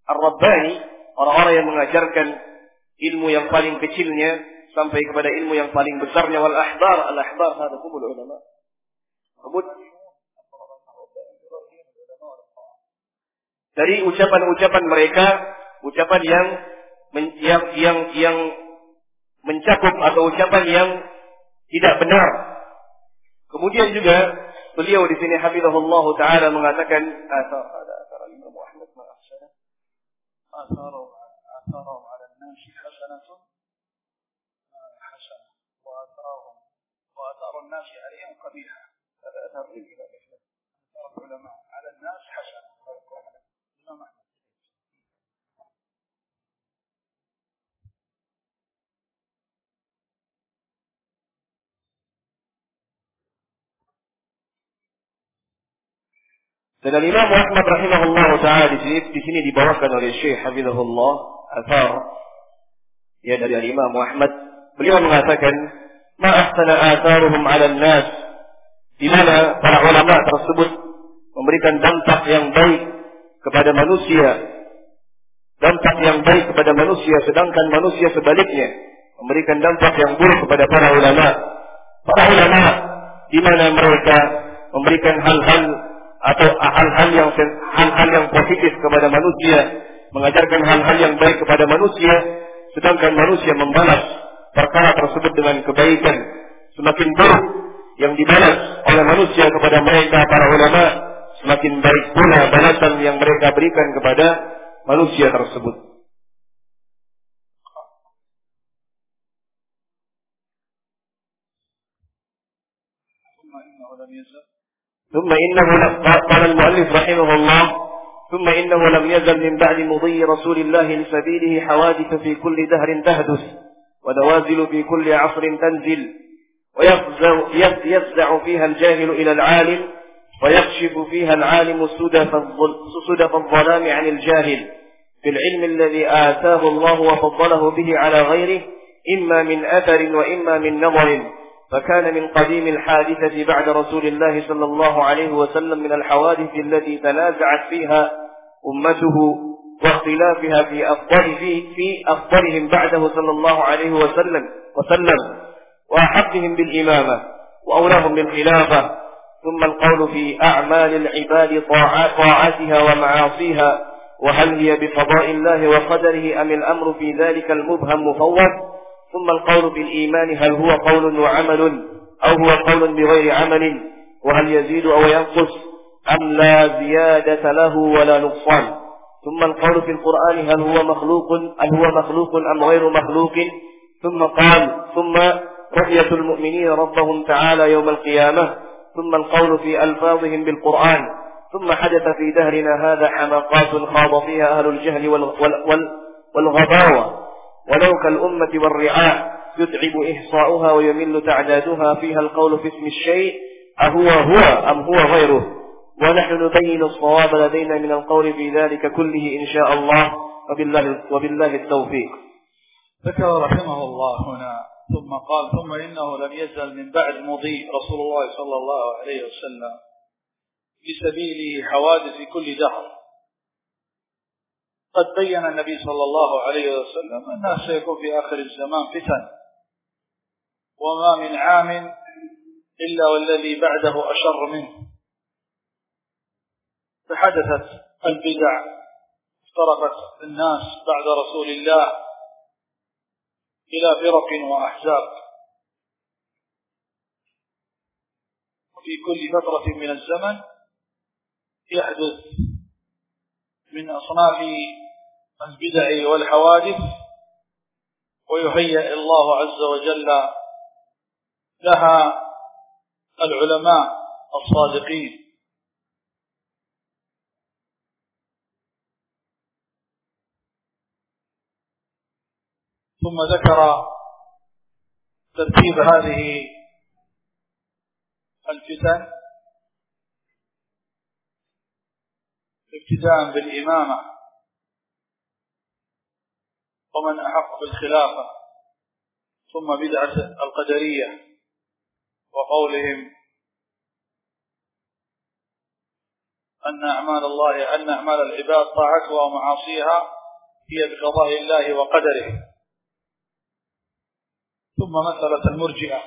ar-rabbani orang-orang yang mengajarkan ilmu yang paling kecilnya sampai kepada ilmu yang paling besarnya wal ahbar al ahbar hada humul ulama dari ucapan-ucapan mereka ucapan yang yang yang yang mencakup atau ucapan yang tidak benar. Kemudian juga beliau di sini hafizahullah taala mengatakan asar ada asar Imam Ahmad ma ahsana atharu atharu ala an-nas hasanatun hasanah wa atharuhum wa atharu an-nas alayhim qabiha هذا أثر للإمام أحمد أثر العلماء على الناس حسنة الإمام أحمد Dan Imam Ahmad rahimahullah taala di sini di sini dibawakan oleh Syekh Hafizahullah Athar ya dari Imam Ahmad. Beliau mengatakan ma ahsana atharuhum 'ala nas di mana para ulama tersebut memberikan dampak yang baik kepada manusia dampak yang baik kepada manusia sedangkan manusia sebaliknya memberikan dampak yang buruk kepada para ulama. Para ulama di mana mereka memberikan hal-hal atau hal-hal yang hal-hal yang positif kepada manusia, mengajarkan hal-hal yang baik kepada manusia, sedangkan manusia membalas perkara tersebut dengan kebaikan semakin buruk yang dibalas oleh manusia kepada mereka para ulama semakin baik pula balasan yang mereka berikan kepada manusia tersebut. ثم إنه قال المؤلف رحمه الله ثم إنه لم يزل من بعد مضي رسول الله لسبيله حوادث في كل دهر تحدث ونوازل في كل عصر تنزل ويفزع فيها الجاهل إلى العالم ويكشف فيها العالم سدف الظلام عن الجاهل. في العلم الذي آتاه الله وفضله به على غيره إما من أثر وإما من نظر. فكان من قديم الحادثة بعد رسول الله صلى الله عليه وسلم من الحوادث التي تنازعت فيها أمته واختلافها في أفضل في, في أفضلهم بعده صلى الله عليه وسلم وسلم وأحقهم بالإمامة وأولاهم بالخلافة ثم القول في أعمال العباد طاعاتها ومعاصيها وهل هي بقضاء الله وقدره أم الأمر في ذلك المبهم مفوض؟ ثم القول بالإيمان هل هو قول وعمل أو هو قول بغير عمل وهل يزيد أو ينقص أم لا زيادة له ولا نقصان. ثم القول في القرآن هل هو مخلوق هل هو مخلوق أم غير مخلوق. ثم قال ثم رؤية المؤمنين ربهم تعالى يوم القيامة. ثم القول في ألفاظهم بالقرآن. ثم حدث في دهرنا هذا حماقات خاض فيها أهل الجهل والغباوة. ولو كالأمة والرعاء يتعب إحصاؤها ويمل تعدادها فيها القول في اسم الشيء أهو هو أم هو غيره؟ ونحن نبين الصواب لدينا من القول في ذلك كله إن شاء الله وبالله, وبالله التوفيق. ذكر رحمه الله هنا ثم قال ثم إنه لم يزل من بعد مضي رسول الله صلى الله عليه وسلم في سبيله حوادث كل دهر. قد بين النبي صلى الله عليه وسلم أنه سيكون في آخر الزمان فتن. وما من عام إلا والذي بعده أشر منه. فحدثت البدع افترقت الناس بعد رسول الله إلى فرق وأحزاب. وفي كل فترة من الزمن يحدث من أصناف البدع والحوادث ويهيئ الله عز وجل لها العلماء الصادقين. ثم ذكر ترتيب هذه الفتن. ابتداء بالإمامة. ومن أحق بالخلافة. ثم بدعة القدرية. وقولهم أن أعمال الله أن أعمال العباد طاعتها ومعاصيها هي بقضاء الله وقدره. ثم مسألة المرجئة.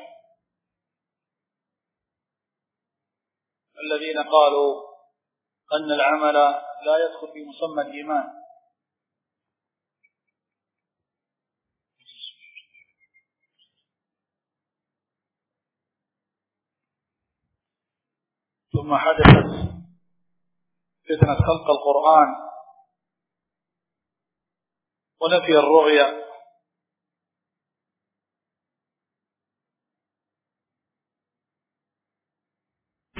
الذين قالوا أن العمل لا يدخل في مسمى الإيمان. ثم حدثت فتنة خلق القرآن. ونفي الرؤيا.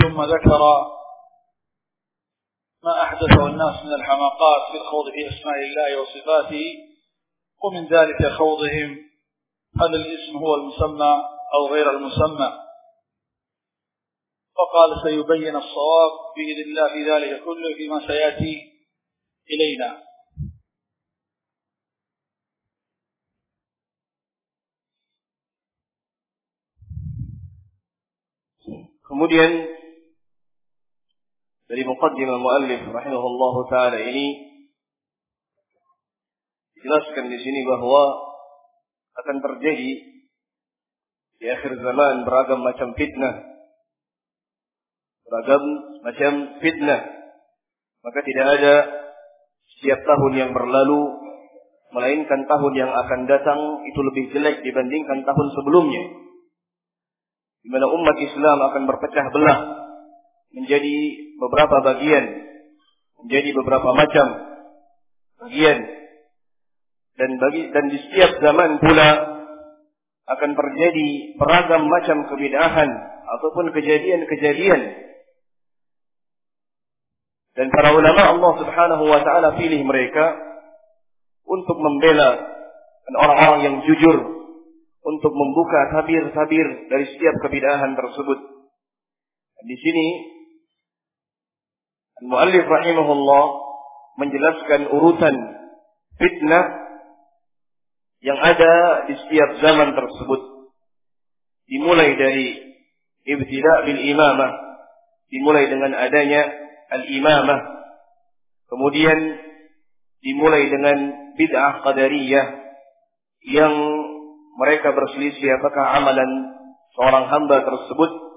ثم ذكر ما أحدثه الناس من الحماقات في الخوض في أسماء الله وصفاته ومن ذلك خوضهم هل الاسم هو المسمى أو غير المسمى. فقال سيبين الصواب بإذن الله في ذلك كله فيما سيأتي إلينا. Kemudian dari muqaddimah muallif rahimahullah taala ini dijelaskan di sini bahwa akan terjadi di akhir zaman beragam macam fitnah beragam macam fitnah. Maka tidak ada setiap tahun yang berlalu melainkan tahun yang akan datang itu lebih jelek dibandingkan tahun sebelumnya. Di mana umat Islam akan berpecah belah menjadi beberapa bagian, menjadi beberapa macam bagian. Dan bagi dan di setiap zaman pula akan terjadi beragam macam kebidahan ataupun kejadian-kejadian dan para ulama Allah Subhanahu wa taala pilih mereka untuk membela orang-orang yang jujur untuk membuka tabir-tabir dari setiap kebidahan tersebut. Di sini Al-Muallif rahimahullah menjelaskan urutan fitnah yang ada di setiap zaman tersebut. Dimulai dari ibtida' bil imamah, dimulai dengan adanya al-imamah. Kemudian dimulai dengan bid'ah qadariyah yang mereka berselisih apakah amalan seorang hamba tersebut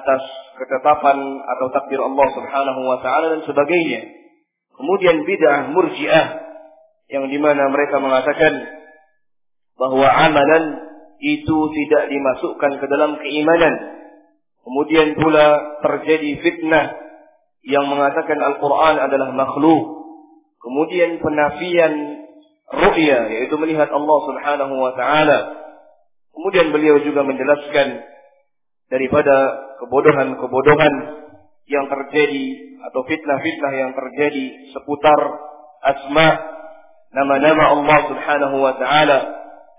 atas ketetapan atau takdir Allah Subhanahu wa taala dan sebagainya. Kemudian bid'ah murji'ah yang di mana mereka mengatakan bahwa amalan itu tidak dimasukkan ke dalam keimanan. Kemudian pula terjadi fitnah yang mengatakan Al-Quran adalah makhluk. Kemudian penafian ru'ya, yaitu melihat Allah subhanahu wa ta'ala. Kemudian beliau juga menjelaskan daripada kebodohan-kebodohan yang terjadi atau fitnah-fitnah yang terjadi seputar asma nama-nama Allah subhanahu wa ta'ala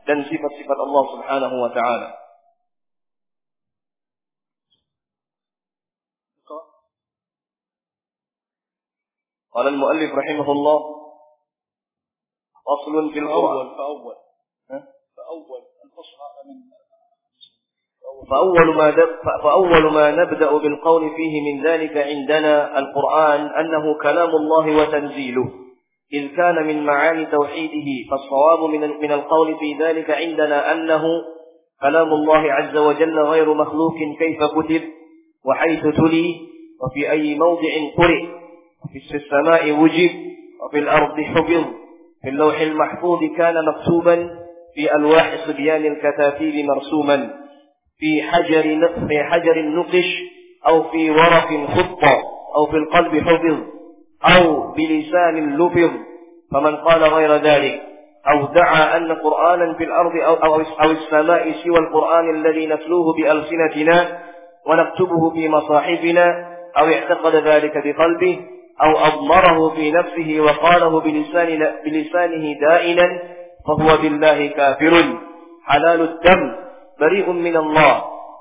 dan sifat-sifat Allah subhanahu wa ta'ala. قال المؤلف رحمه الله فصل في الأول فأول فأول الفصل هذا من فأول ما فأول ما نبدأ بالقول فيه من ذلك عندنا القرآن أنه كلام الله وتنزيله. إذ كان من معاني توحيده فالصواب من من القول في ذلك عندنا أنه كلام الله عز وجل غير مخلوق كيف كتب وحيث تلي وفي أي موضع قرئ في السماء وجب وفي الأرض حفظ في اللوح المحفوظ كان مكتوبا في ألواح صبيان الكتاتيب مرسوما. في حجر في حجر نقش أو في ورق خطة أو في القلب حفظ أو بلسان لفظ فمن قال غير ذلك أو دعا أن قرآنا في الأرض أو, أو, أو السماء سوى القرآن الذي نتلوه بألسنتنا ونكتبه في مصاحفنا أو اعتقد ذلك بقلبه أو أضمره في نفسه وقاله بلسان بلسانه دائنا فهو بالله كافر. حلال الدم. بريء من الله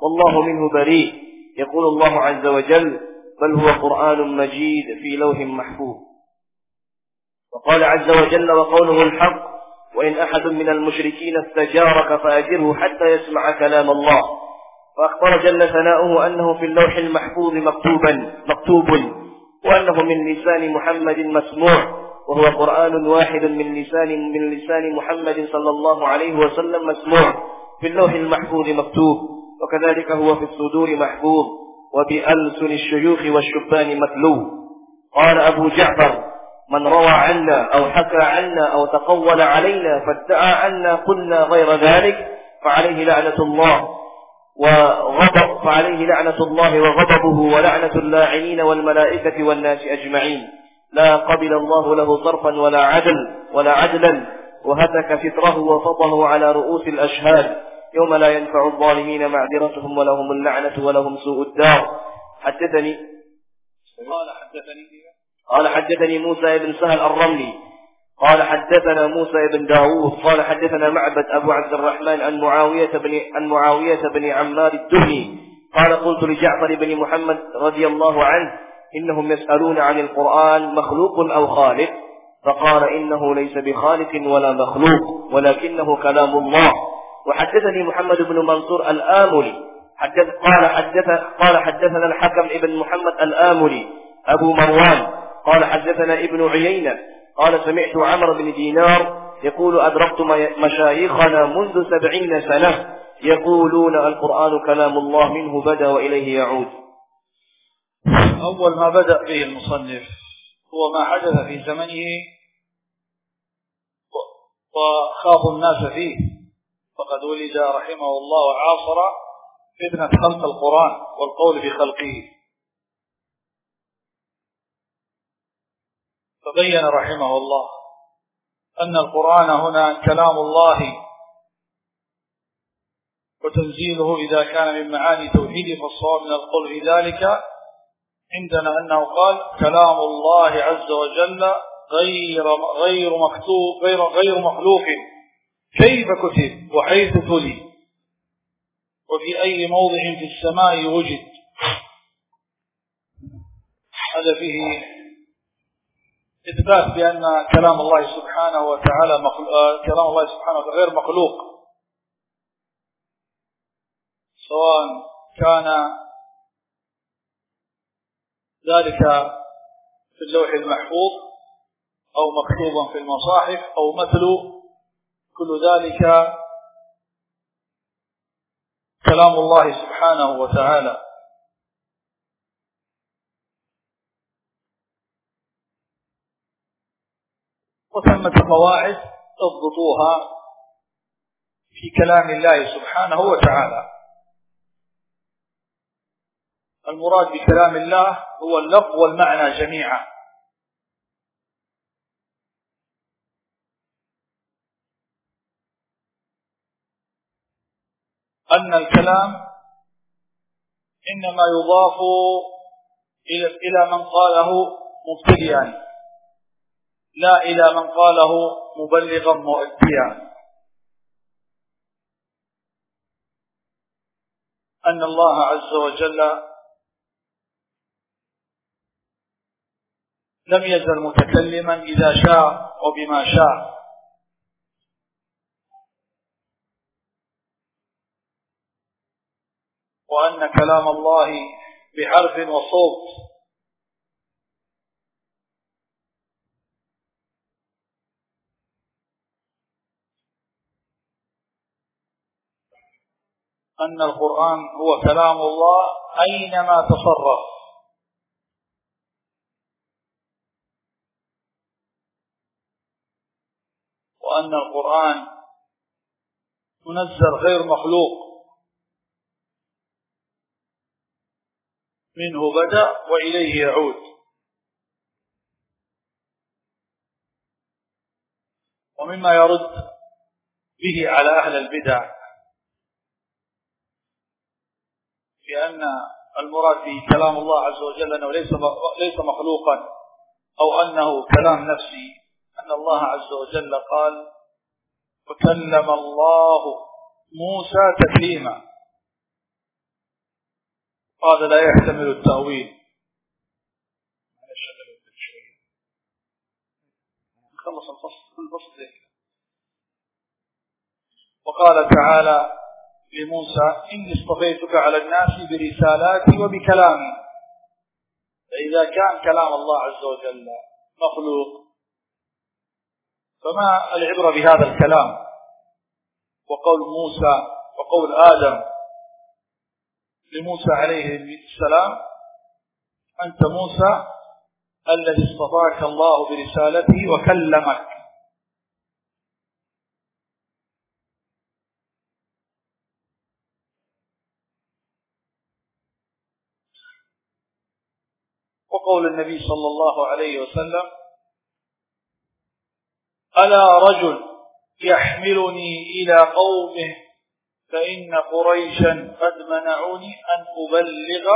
والله منه بريء. يقول الله عز وجل بل هو قرآن مجيد في لوح محفوظ وقال عز وجل وقوله الحق وإن أحد من المشركين استجارك فأجره حتى يسمع كلام الله فأخبر جل ثناؤه أنه في اللوح المحفوظ مكتوبا مكتوب وأنه من لسان محمد مسموع وهو قرآن واحد من لسان من لسان محمد صلى الله عليه وسلم مسموع. في اللوح المحفوظ مكتوب وكذلك هو في الصدور محفوظ وبألسن الشيوخ والشبان متلو قال أبو جعفر من روى عنا أو حكى عنا أو تقول علينا فادعى عنا قلنا غير ذلك فعليه لعنة الله وغضب فعليه لعنة الله وغضبه ولعنة اللاعنين والملائكة والناس أجمعين. لا قبل الله له صرفا ولا عدل ولا عدلا وهتك ستره وفضه على رؤوس الأشهاد. يوم لا ينفع الظالمين معذرتهم ولهم اللعنة ولهم سوء الدار. حدثني قال حدثني قال حدثني موسى بن سهل الرملي. قال حدثنا موسى بن داوود. قال حدثنا معبد أبو عبد الرحمن عن معاوية بن عن معاوية بن عمار الدهني. قال قلت لجعفر بن محمد رضي الله عنه إنهم يسألون عن القرآن مخلوق أو خالق؟ فقال إنه ليس بخالق ولا مخلوق ولكنه كلام الله. وحدثني محمد بن منصور الآملي. حدث قال حدث قال حدثنا الحكم ابن محمد الآملي أبو مروان. قال حدثنا ابن عيينة. قال سمعت عمرو بن دينار يقول أدركت مشايخنا منذ سبعين سنة يقولون القرآن كلام الله منه بدا وإليه يعود. أول ما بدأ به المصنف هو ما حدث في زمنه وخاض الناس فيه. فقد ولد رحمه الله عاصر فتنة خلق القرآن والقول بخلقه فبين رحمه الله أن القرآن هنا كلام الله وتنزيله إذا كان من معاني توحيده فالصواب من القول في ذلك عندنا أنه قال كلام الله عز وجل غير غير مكتوب غير غير مخلوق. كيف كتب وحيث تلي؟ وفي أي موضع في السماء وجد؟ هذا فيه إثبات بأن كلام الله سبحانه وتعالى آه، كلام الله سبحانه وتعالى غير مخلوق. سواء كان ذلك في اللوح المحفوظ أو مكتوبا في المصاحف أو مثل كل ذلك كلام الله سبحانه وتعالى. وثمة قواعد اضبطوها في كلام الله سبحانه وتعالى. المراد بكلام الله هو اللفظ والمعنى جميعا. أن الكلام إنما يضاف إلى من قاله مبتدئا لا إلى من قاله مبلغا مؤديا. أن الله عز وجل لم يزل متكلما إذا شاء وبما شاء. وأن كلام الله بحرف وصوت. أن القرآن هو كلام الله أينما تصرف. وأن القرآن منزل غير مخلوق. منه بدأ وإليه يعود. ومما يرد به على أهل البدع بأن المراد به كلام الله عز وجل أنه ليس ليس مخلوقا أو أنه كلام نفسي أن الله عز وجل قال وكلم الله موسى تكليما. هذا لا يحتمل التأويل. خلص الفصل الفصل. وقال تعالى لموسى إني اصطفيتك على الناس برسالاتي وبكلامي. فإذا كان كلام الله عز وجل مخلوق فما العبرة بهذا الكلام؟ وقول موسى وقول آدم لموسى عليه السلام. أنت موسى الذي اصطفاك الله برسالته وكلمك. وقول النبي صلى الله عليه وسلم ألا رجل يحملني إلى قومه فإن قريشا قد منعوني أن أبلغ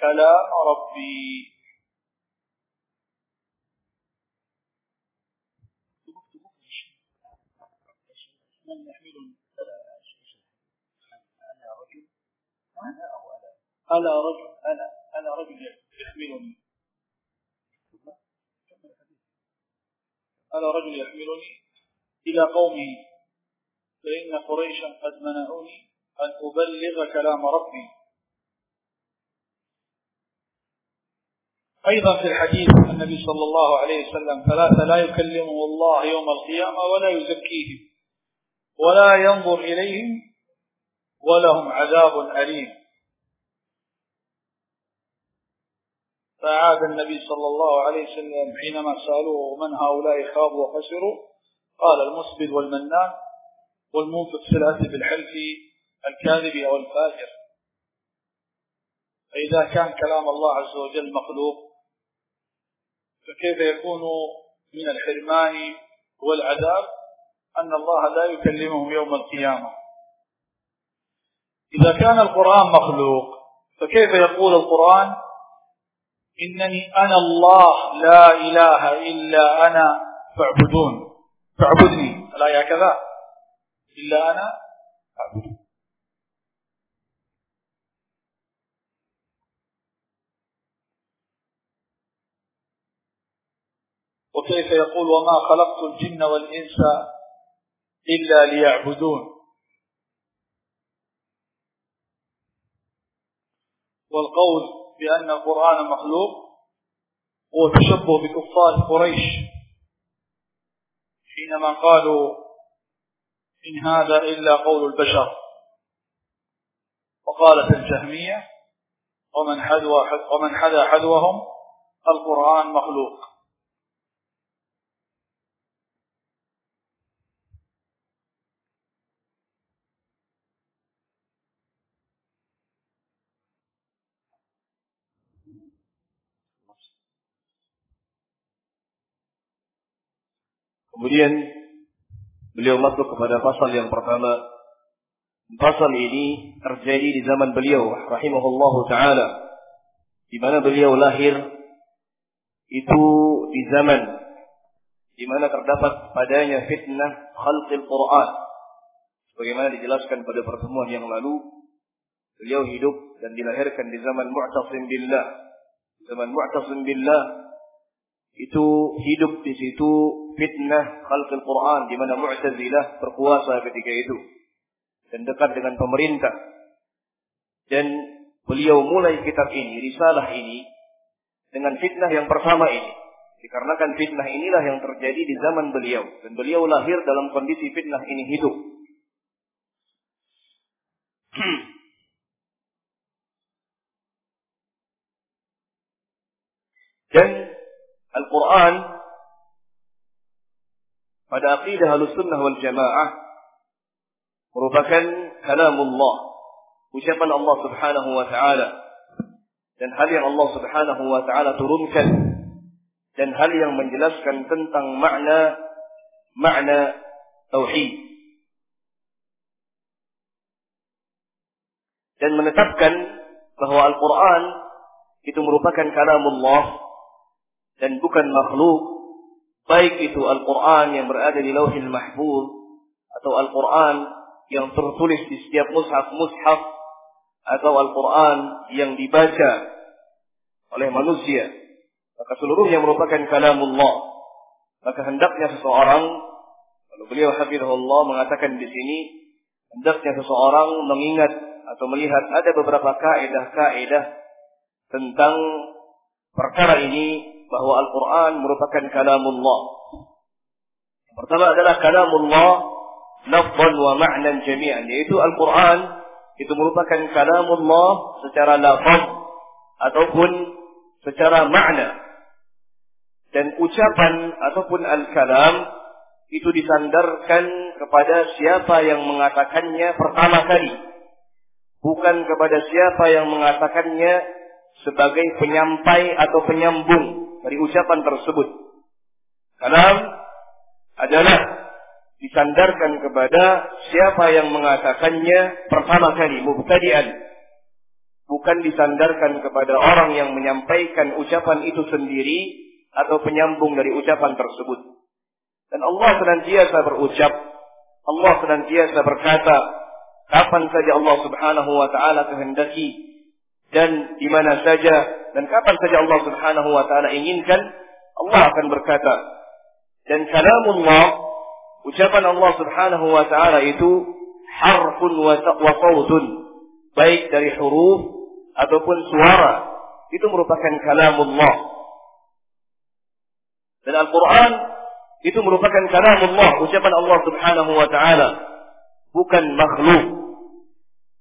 كلام ربي. ألا رجل أنا أنا رجل يحملني. ألا رجل يحملني إلى قومه. فإن قريشا قد منعوني أن أبلغ كلام ربي. أيضا في الحديث النبي صلى الله عليه وسلم ثلاثة لا يكلمه الله يوم القيامة ولا يزكيهم ولا ينظر إليهم ولهم عذاب أليم. فعاد النبي صلى الله عليه وسلم حينما سألوه من هؤلاء خابوا وخسروا قال المسبل والمنان والمنفق في بالحلف الكاذب أو الفاجر. فإذا كان كلام الله عز وجل مخلوق فكيف يكون من الحرمان والعذاب؟ أن الله لا يكلمهم يوم القيامة. إذا كان القرآن مخلوق فكيف يقول القرآن؟ إنني أنا الله لا إله إلا أنا فاعبدون. فاعبدني. الآية كذا؟ إلا أنا فاعبدون وكيف يقول وما خلقت الجن والإنس إلا ليعبدون. والقول بأن القرآن مخلوق هو تشبه بكفار قريش. حينما قالوا إن هذا إلا قول البشر. وقالت الجهمية ومن حذو ومن حذا حذوهم القرآن مخلوق. Kemudian beliau masuk kepada pasal yang pertama. Pasal ini terjadi di zaman beliau rahimahullah taala di mana beliau lahir itu di zaman di mana terdapat padanya fitnah khalqil Quran. Sebagaimana dijelaskan pada pertemuan yang lalu, beliau hidup dan dilahirkan di zaman Mu'tasim billah. Zaman Mu'tasim billah itu hidup di situ fitnah khalqil Quran di mana Mu'tazilah berkuasa ketika itu dan dekat dengan pemerintah. Dan beliau mulai kitab ini, risalah ini dengan fitnah yang pertama ini. Dikarenakan fitnah inilah yang terjadi di zaman beliau dan beliau lahir dalam kondisi fitnah ini hidup. dan Al-Quran pada akidah sunnah wal jamaah merupakan kalamullah ucapan Allah Subhanahu wa taala dan hal yang Allah Subhanahu wa taala turunkan dan hal yang menjelaskan tentang makna makna tauhid. Dan menetapkan bahwa Al-Qur'an itu merupakan kalamullah dan bukan makhluk. Baik itu Al-Quran yang berada di lauhil mahfuz atau Al-Quran yang tertulis di setiap mushaf-mushaf atau Al-Quran yang dibaca oleh manusia. Maka seluruhnya merupakan kalamullah. Maka hendaknya seseorang Kalau beliau hafizahullah mengatakan di sini hendaknya seseorang mengingat atau melihat ada beberapa kaidah-kaidah tentang perkara ini bahwa Al-Quran merupakan kalamullah. Yang pertama adalah kalamullah lafzan wa ma'nan jami'an. Yaitu Al-Quran itu merupakan kalamullah secara lafaz ataupun secara makna. Dan ucapan ataupun al-kalam itu disandarkan kepada siapa yang mengatakannya pertama kali. Bukan kepada siapa yang mengatakannya sebagai penyampai atau penyambung dari ucapan tersebut. Kalam adalah disandarkan kepada siapa yang mengatakannya pertama kali, mubtadi'an. Bukan disandarkan kepada orang yang menyampaikan ucapan itu sendiri atau penyambung dari ucapan tersebut. Dan Allah senantiasa berucap, Allah senantiasa berkata, kapan saja Allah Subhanahu wa taala kehendaki dan di mana saja dan kapan saja Allah Subhanahu wa taala inginkan, Allah akan berkata. Dan kalamullah, ucapan Allah Subhanahu wa taala itu harfun wa sautun, baik dari huruf ataupun suara, itu merupakan kalamullah. Dan Al-Qur'an itu merupakan kalamullah, ucapan Allah Subhanahu wa taala, bukan makhluk.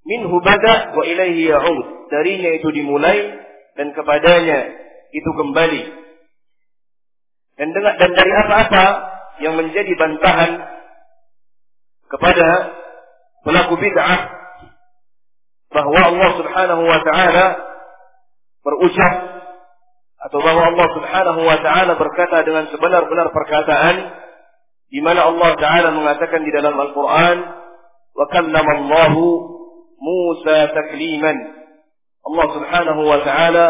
Minhu bada wa ilaihi ya'ud. Darinya itu dimulai dan kepadanya itu kembali. Dan dengan dan dari apa-apa yang menjadi bantahan kepada pelaku bid'ah bahwa Allah Subhanahu wa taala berucap atau bahwa Allah Subhanahu wa taala berkata dengan sebenar-benar perkataan di mana Allah taala mengatakan di dalam Al-Qur'an wa kallama Allah Musa takliman Allah Subhanahu wa taala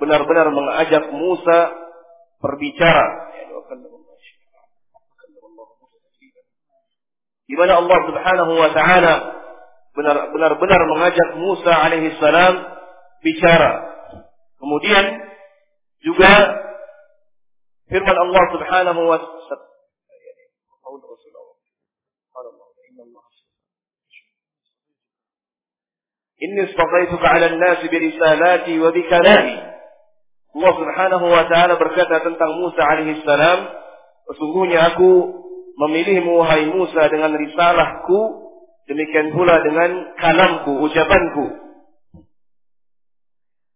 benar-benar mengajak Musa berbicara di mana Allah Subhanahu wa taala benar-benar mengajak Musa alaihi salam bicara. Kemudian juga firman Allah Subhanahu wa taala An-nas bi risalati wa bi kalami. Allah Subhanahu wa taala berkata tentang Musa alaihi salam, sesungguhnya aku memilihmu wahai Musa dengan risalahku, demikian pula dengan kalamku, ucapanku.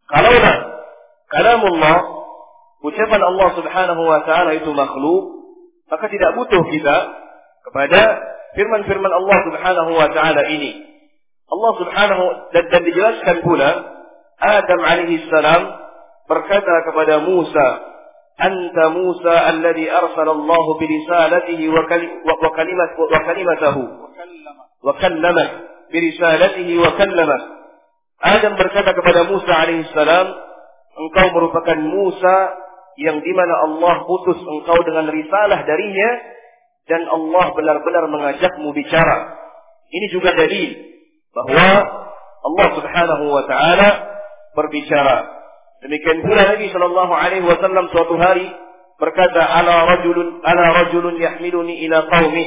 Kalaulah kalamullah, ucapan Allah Subhanahu wa taala itu makhluk, maka tidak butuh kita kepada firman-firman Allah Subhanahu wa taala ini. Allah Subhanahu dan, dan dijelaskan pula Adam alaihi salam berkata kepada Musa, "Anta Musa alladhi arsala Allah bi risalatihi wa kalimat wa kalimatahu wa kallama bi wa kallama." Adam berkata kepada Musa alaihi salam, "Engkau merupakan Musa yang di mana Allah putus engkau dengan risalah darinya dan Allah benar-benar mengajakmu bicara." Ini juga dalil bahwa Allah Subhanahu wa taala berbicara. Demikian pula Nabi sallallahu alaihi wasallam suatu hari berkata, "Ala rajulun ala rajulun yahmiluni ila qaumi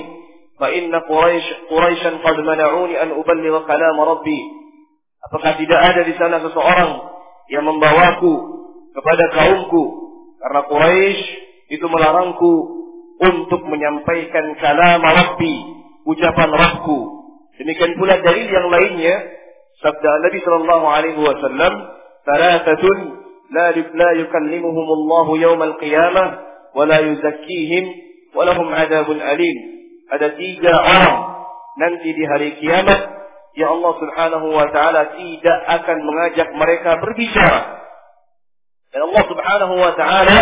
fa inna Quraisy Quraisyan qad mana'uni an uballigha kalam Rabbi." Apakah tidak ada di sana seseorang yang membawaku kepada kaumku karena Quraisy itu melarangku untuk menyampaikan kalam Rabbi, ucapan Rabbku Demikian pula dalil yang lainnya sabda Nabi sallallahu alaihi wasallam, "Thalathatun la la yukallimuhum Allah al-qiyamah wa la yuzakkihim wa lahum adzabun alim." Ada tiga orang nanti di hari kiamat ya Allah Subhanahu wa taala tidak akan mengajak mereka berbicara. Dan Allah Subhanahu wa taala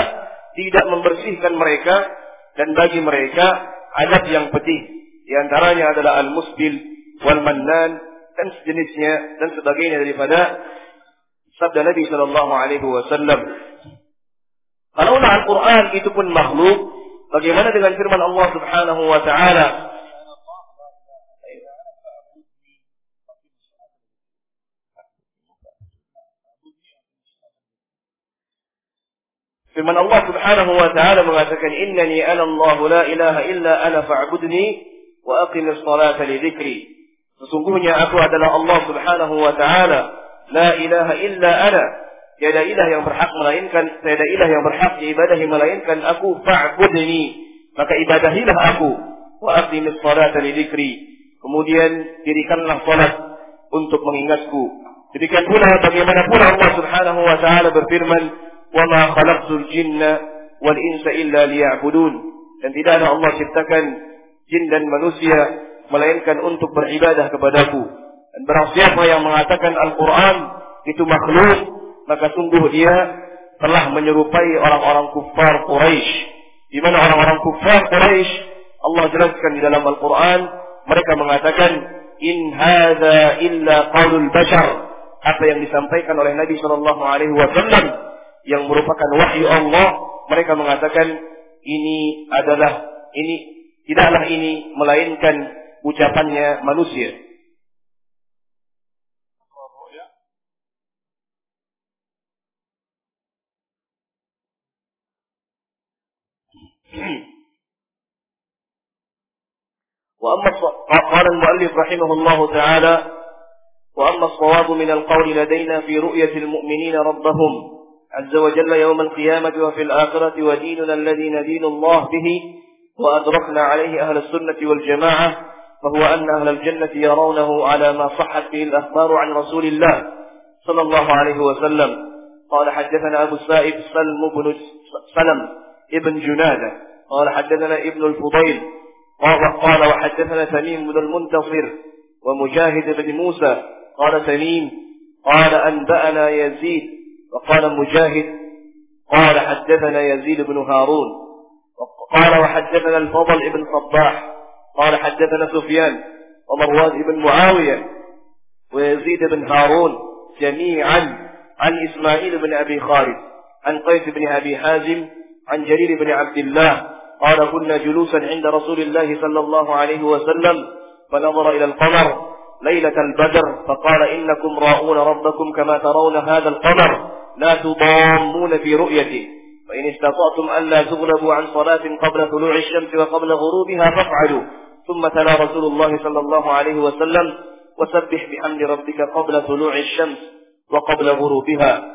tidak membersihkan mereka dan bagi mereka adab yang pedih. Di antaranya adalah al-musbil mannan dan sejenisnya dan sebagainya daripada sabda Nabi Shallallahu Alaihi Wasallam. Kalaulah Al-Quran itu pun makhluk, bagaimana dengan firman Allah Subhanahu Wa Taala? Firman Allah Subhanahu wa taala mengatakan innani ana Allah la ilaha illa ana fa'budni wa aqimis salata li dzikri. Sesungguhnya aku adalah Allah Subhanahu wa taala, la ilaha illa ana. Tiada ilah yang berhak melainkan tiada ilah yang berhak diibadahi melainkan aku fa'budni. Maka ibadahilah aku wa aqimis salata li dzikri. Kemudian dirikanlah salat untuk mengingatku. Demikian pula bagaimana pula Allah Subhanahu wa taala berfirman, "Wa ma khalaqtul jinna wal insa illa liya'budun." Dan tidaklah Allah ciptakan jin dan manusia melainkan untuk beribadah kepadaku. Dan barang siapa yang mengatakan Al-Quran itu makhluk, maka sungguh dia telah menyerupai orang-orang kufar Quraisy. Di mana orang-orang kufar Quraisy Allah jelaskan di dalam Al-Quran, mereka mengatakan, In hadza illa qaulul bashar. Apa yang disampaikan oleh Nabi Shallallahu Alaihi Wasallam yang merupakan wahyu Allah, mereka mengatakan ini adalah ini Tidaklah ini melainkan ucapannya manusia. وأما قال المؤلف رحمه الله تعالى وأما الصواب من القول لدينا في رؤية المؤمنين ربهم عز وجل يوم القيامة وفي الآخرة وديننا الذي ندين الله به وأدركنا عليه أهل السنة والجماعة فهو أن أهل الجنة يرونه على ما صحت به الأخبار عن رسول الله صلى الله عليه وسلم. قال حدثنا أبو السائب سلم بن سلم ابن جنادة. قال حدثنا ابن الفضيل. قال, قال وحدثنا تميم بن المنتصر ومجاهد بن موسى. قال تميم قال أنبأنا يزيد. وقال مجاهد قال حدثنا يزيد بن هارون. قال وحدثنا الفضل بن صباح قال حدثنا سفيان ومروان بن معاوية ويزيد بن هارون جميعا عن إسماعيل بن أبي خالد عن قيس بن أبي حازم عن جرير بن عبد الله قال كنا جلوسا عند رسول الله صلى الله عليه وسلم فنظر إلى القمر ليلة البدر فقال إنكم راؤون ربكم كما ترون هذا القمر لا تضامون في رؤيته. فإن استطعتم ألا تغلبوا عن صلاة قبل طلوع الشمس وقبل غروبها فافعلوا. ثم تلا رسول الله صلى الله عليه وسلم وسبح بحمد ربك قبل طلوع الشمس وقبل غروبها.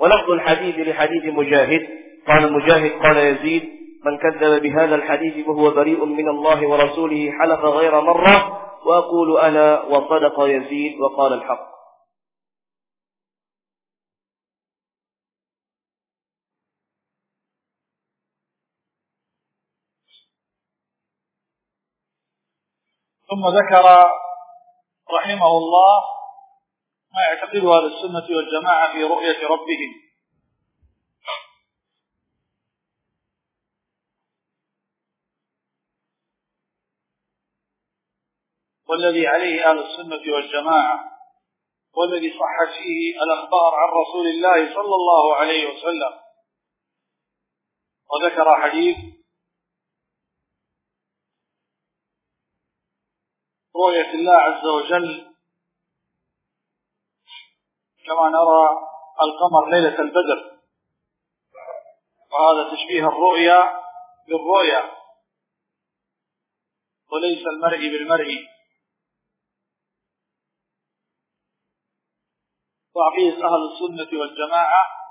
ولفظ الحديث لحديث مجاهد قال مجاهد قال يزيد من كذب بهذا الحديث فهو بريء من الله ورسوله حلف غير مرة وأقول أنا وصدق يزيد وقال الحق. ثم ذكر رحمه الله ما يعتقده أهل السنة والجماعة في رؤية ربهم. والذي عليه أهل السنة والجماعة والذي صحت فيه الأخبار عن رسول الله صلى الله عليه وسلم. وذكر حديث رؤية الله عز وجل. كما نرى القمر ليلة البدر. وهذا تشبيه الرؤيا بالرؤيا. وليس المرء بالمرء. وعقيدة أهل السنة والجماعة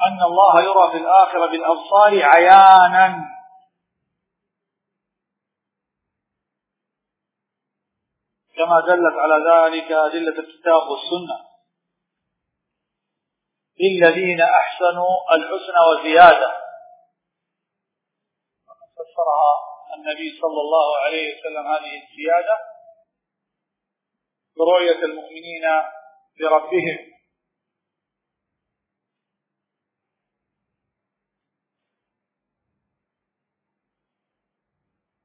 أن الله يرى في الآخرة بالأبصار عيانا. كما دلت على ذلك أدلة الكتاب والسنة. للذين أحسنوا الحسنى وزيادة. فسرها النبي صلى الله عليه وسلم هذه الزيادة برؤية المؤمنين بربهم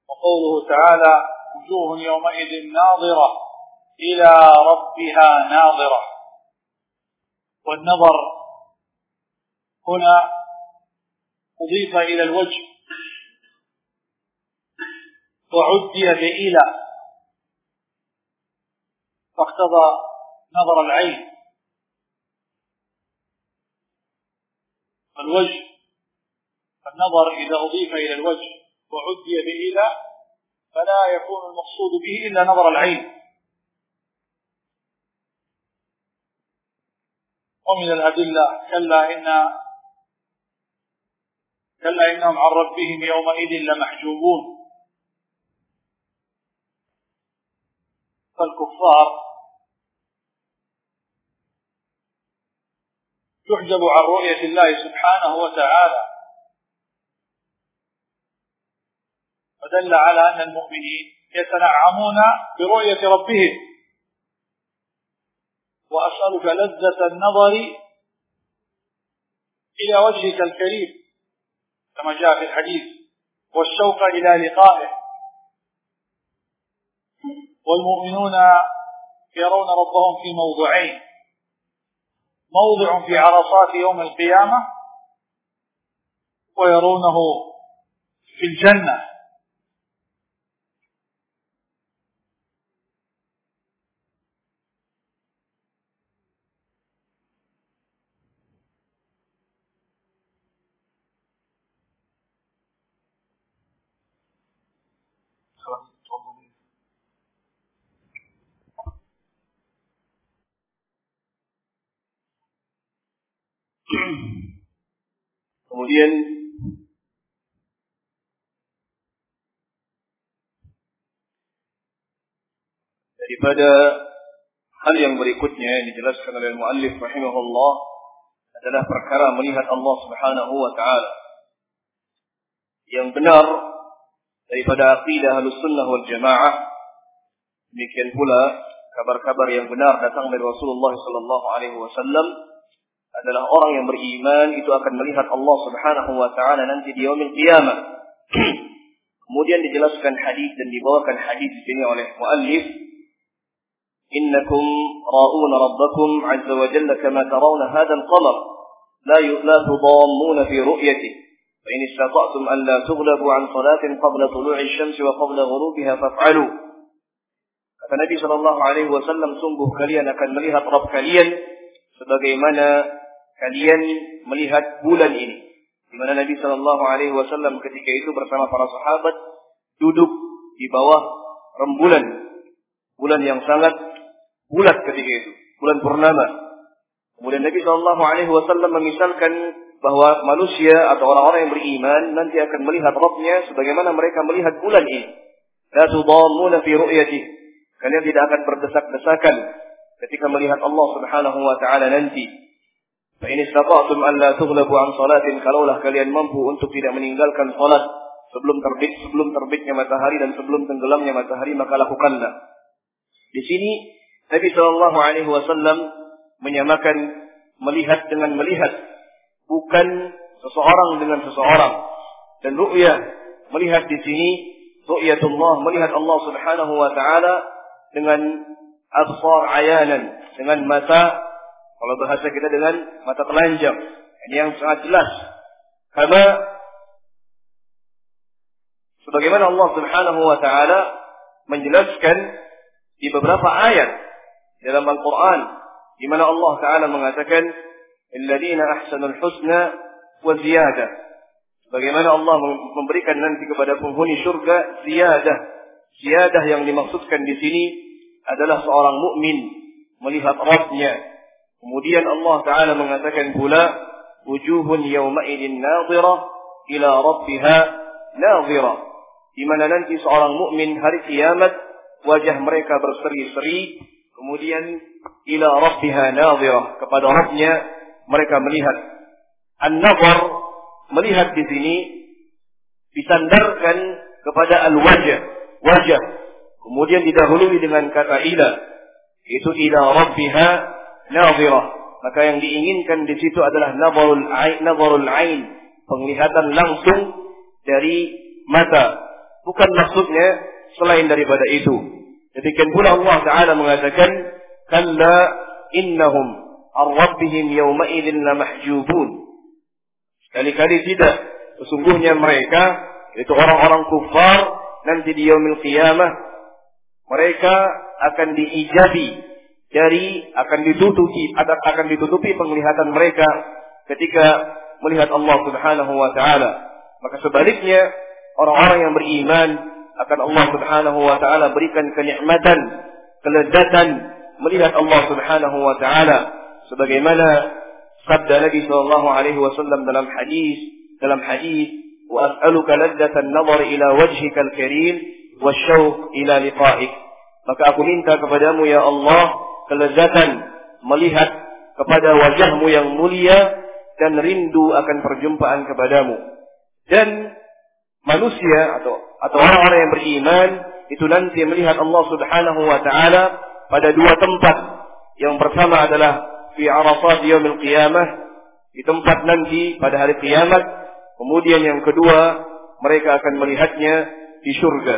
وقوله تعالى وجوه يومئذ ناظرة إلى ربها ناظرة. والنظر هنا أضيف إلى الوجه. وعدي بإلى. فاقتضى نظر العين. الوجه. النظر إذا أضيف إلى الوجه. وعدي بإلى. فلا يكون المقصود به إلا نظر العين. ومن الأدلة كلا إن كلا إنهم عن ربهم يومئذ لمحجوبون. فالكفار يحجب عن رؤية الله سبحانه وتعالى. فدل على أن المؤمنين يتنعمون برؤية ربهم. وأسألك لذة النظر إلى وجهك الكريم كما جاء في الحديث والشوق إلى لقائه. والمؤمنون يرون ربهم في موضعين. موضع في عرصات يوم القيامة ويرونه في الجنة. Kemudian daripada hal yang berikutnya yang dijelaskan oleh muallif rahimahullah adalah perkara melihat Allah Subhanahu wa taala. Yang benar daripada akidah Ahlussunnah wal Jamaah demikian pula kabar-kabar yang benar datang dari Rasulullah sallallahu alaihi wasallam adalah orang yang beriman itu akan melihat Allah Subhanahu wa taala nanti di yaumil qiyamah. Kemudian dijelaskan hadis dan dibawakan hadis di sini oleh muallif Innakum ra'una rabbakum 'azza wa jalla kama tarawna hadha al-qamar la la tudammuna fi ru'yatihi fa in istata'tum an la tughlabu 'an salatin qabla tulu'i asy-syamsi wa qabla ghurubiha faf'alu Kata Nabi sallallahu alaihi wasallam sungguh kalian akan melihat Rabb kalian sebagaimana kalian melihat bulan ini. Di mana Nabi Shallallahu Alaihi Wasallam ketika itu bersama para sahabat duduk di bawah rembulan, bulan yang sangat bulat ketika itu, bulan purnama. Kemudian Nabi Shallallahu Alaihi Wasallam memisalkan bahwa manusia atau orang-orang yang beriman nanti akan melihat Rabbnya sebagaimana mereka melihat bulan ini. La tudammuna fi ru'yati. Kalian tidak akan berdesak-desakan ketika melihat Allah Subhanahu wa taala nanti. Fa in istata'tum an la tughlabu an kalaulah kalian mampu untuk tidak meninggalkan salat sebelum terbit sebelum terbitnya matahari dan sebelum tenggelamnya matahari maka lakukanlah. Di sini Nabi sallallahu alaihi wasallam menyamakan melihat dengan melihat bukan seseorang dengan seseorang dan ru'yah melihat di sini ru'yatullah melihat Allah Subhanahu wa taala dengan absar ayanan dengan mata kalau bahasa kita dengan mata telanjang. Ini yang sangat jelas. Karena sebagaimana Allah Subhanahu wa taala menjelaskan di beberapa ayat dalam Al-Qur'an di mana Allah taala mengatakan alladziina ahsanul husna wa ziyadah. Bagaimana Allah memberikan nanti kepada penghuni surga ziyadah. Ziyadah yang dimaksudkan di sini adalah seorang mukmin melihat Rabbnya Kemudian Allah Ta'ala mengatakan pula, Wujuhun yawma'idin nazirah ila rabbiha nazirah. Di mana nanti seorang mukmin hari kiamat, wajah mereka berseri-seri, kemudian ila rabbiha nazirah. Kepada Rabbnya mereka melihat. An-nazar, melihat di sini, disandarkan kepada al-wajah. Wajah. Kemudian didahului dengan kata ila. Itu ila rabbiha nazirah. Maka yang diinginkan di situ adalah nazarul ain, nazarul ain, penglihatan langsung dari mata. Bukan maksudnya selain daripada itu. Demikian pula Allah Taala mengatakan, "Kalla innahum ar-rabbihim yawma idzin lamahjubun." Sekali-kali tidak, sesungguhnya mereka itu orang-orang kufar nanti di yaumil qiyamah mereka akan diijabi dari akan ditutupi akan ditutupi penglihatan mereka ketika melihat Allah Subhanahu wa taala. Maka sebaliknya orang-orang yang beriman akan Allah Subhanahu wa taala berikan kenikmatan, kelezatan melihat Allah Subhanahu wa taala sebagaimana sabda Nabi sallallahu alaihi wasallam dalam hadis dalam hadis wa as'aluka ladzatan nazar ila wajhikal karim wasyauq ila liqa'ik maka aku minta kepadamu ya Allah kelezatan melihat kepada wajahmu yang mulia dan rindu akan perjumpaan kepadamu dan manusia atau atau orang-orang yang beriman itu nanti melihat Allah Subhanahu wa taala pada dua tempat. Yang pertama adalah fi Arafat yaumil qiyamah, di tempat nanti pada hari kiamat. Kemudian yang kedua, mereka akan melihatnya di surga.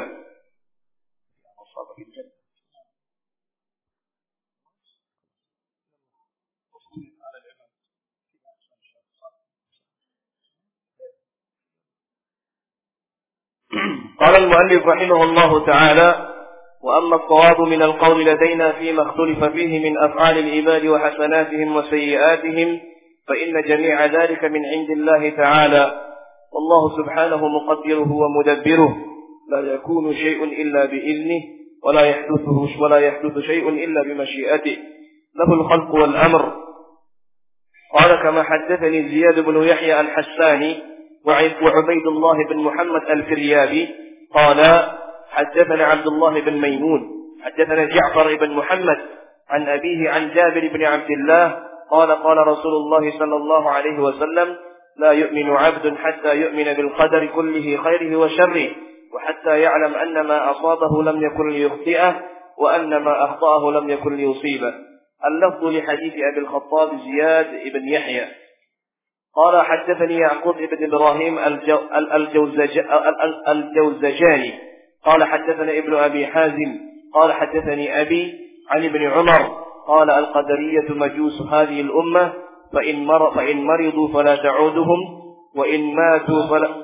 قال المؤلف رحمه الله تعالى وأما الصواب من القول لدينا فيما اختلف فيه من أفعال العباد وحسناتهم وسيئاتهم فإن جميع ذلك من عند الله تعالى. والله سبحانه مقدره ومدبره. لا يكون شيء إلا بإذنه ولا يحدثه ولا يحدث شيء إلا بمشيئته. له الخلق والأمر. قال كما حدثني زياد بن يحيى الحساني وعبيد الله بن محمد الفريابي قال حدثنا عبد الله بن ميمون حدثنا جعفر بن محمد عن أبيه عن جابر بن عبد الله قال قال رسول الله صلى الله عليه وسلم لا يؤمن عبد حتى يؤمن بالقدر كله خيره وشره وحتى يعلم أن ما أصابه لم يكن ليخطئه وأن ما أخطأه لم يكن ليصيبه. اللفظ لحديث أبي الخطاب زياد بن يحيى. قال حدثني يعقوب بن إبراهيم الجوزجاني. قال حدثنا ابن أبي حازم. قال حدثني أبي عن ابن عمر. قال القدرية مجوس هذه الأمة فإن, مر فإن مرضوا فلا تعودهم وإن ماتوا فلا,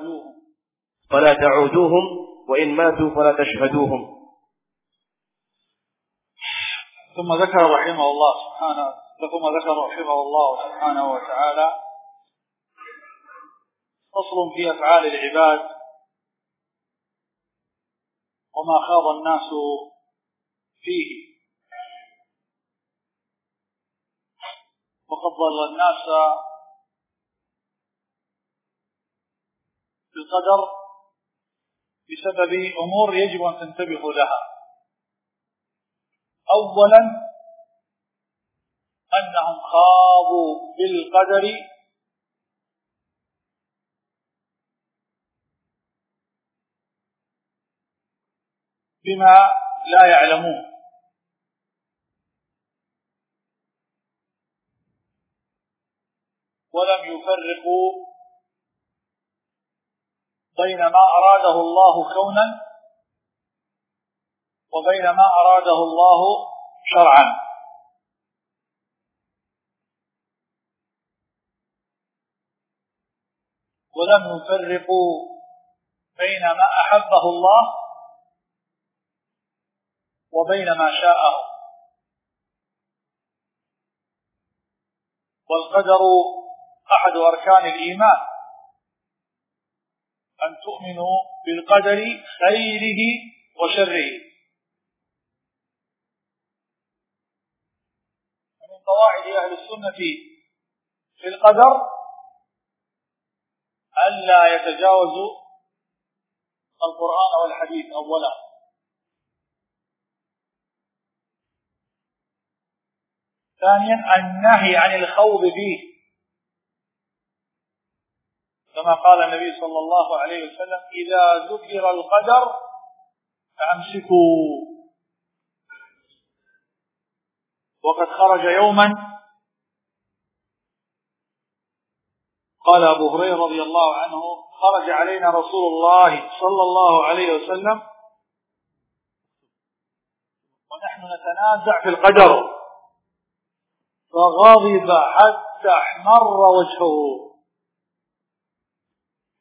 فلا تعودوهم وإن ماتوا فلا تشهدوهم. ثم ذكر رحمه الله سبحانه ثم ذكر رحمه الله سبحانه وتعالى فصل في أفعال العباد. وما خاض الناس فيه. وقد ضل الناس بالقدر بسبب أمور يجب أن تنتبهوا لها. أولا أنهم خاضوا بالقدر بما لا يعلمون. ولم يفرقوا بين ما أراده الله كونا وبين ما أراده الله شرعا. ولم يفرقوا بين ما أحبه الله وبين ما شاءه. والقدر أحد أركان الإيمان. أن تؤمنوا بالقدر خيره وشره. ومن قواعد أهل السنة في القدر ألا يتجاوزوا القرآن والحديث أولا. ثانيا النهي عن الخوض فيه. كما قال النبي صلى الله عليه وسلم إذا ذكر القدر فأمسكوا. وقد خرج يوما قال أبو هريرة رضي الله عنه خرج علينا رسول الله صلى الله عليه وسلم. ونحن نتنازع في القدر. فغضب حتى احمر وجهه.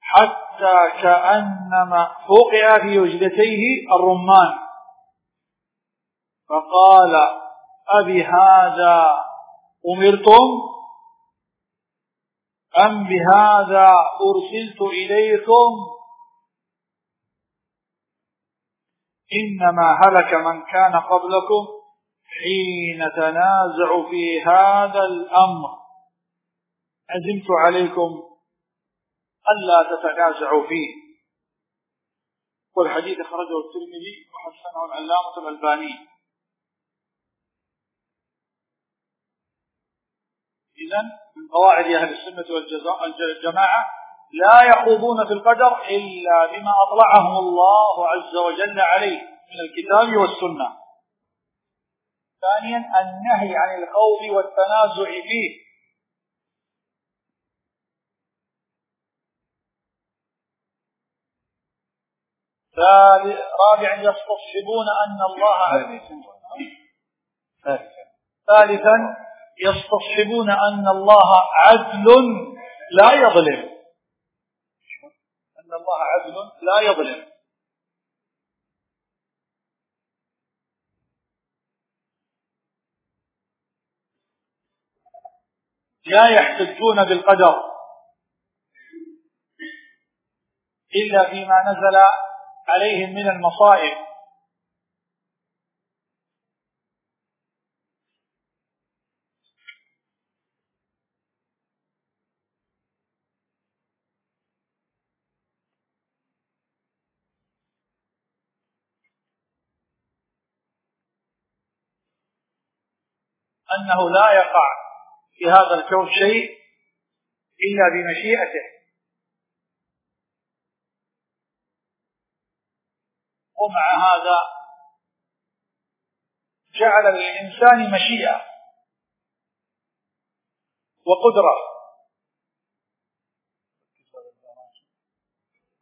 حتى كأنما فوقع في وجدتيه الرمان. فقال أبي هذا أمرتم؟ أم بهذا أرسلت إليكم؟ إنما هلك من كان قبلكم. حين تنازع في هذا الأمر. عزمت عليكم ألا تتنازعوا فيه. والحديث أخرجه الترمذي وحسنه العلامة الألباني. إذا من قواعد أهل السنة والجماعة لا يخوضون في القدر إلا بما أطلعهم الله عز وجل عليه من الكتاب والسنة. ثانيا النهي عن الخوض والتنازع فيه. رابعا يستصحبون أن الله ثالثا يستصحبون أن الله عدل لا يظلم. أن الله عدل لا يظلم. لا يحتجون بالقدر إلا فيما نزل عليهم من المصائب. أنه لا يقع في هذا الكون شيء إلا بمشيئته. ومع هذا جعل للإنسان مشيئة وقدرة.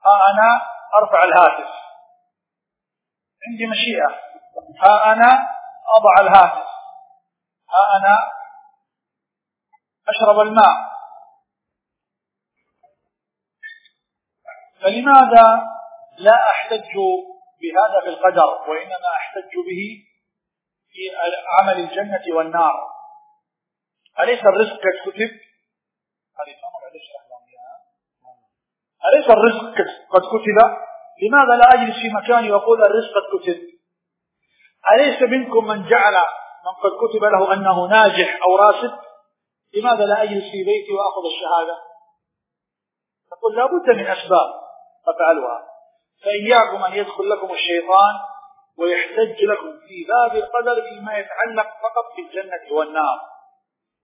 ها أنا أرفع الهاتف. عندي مشيئة. ها أنا أضع الهاتف. ها أنا أشرب الماء فلماذا لا أحتج بهذا في القدر وإنما أحتج به في عمل الجنة والنار أليس الرزق قد كتب؟ أليس الرزق قد كتب؟ لماذا لا أجلس في مكاني وأقول الرزق قد كتب؟ أليس منكم من جعل من قد كتب له أنه ناجح أو راسب لماذا لا أجلس في بيتي وأخذ الشهادة؟ تقول لا بد من أسباب أفعلها. فإياكم أن يدخل لكم الشيطان ويحتج لكم في باب القدر فيما يتعلق فقط بالجنة والنار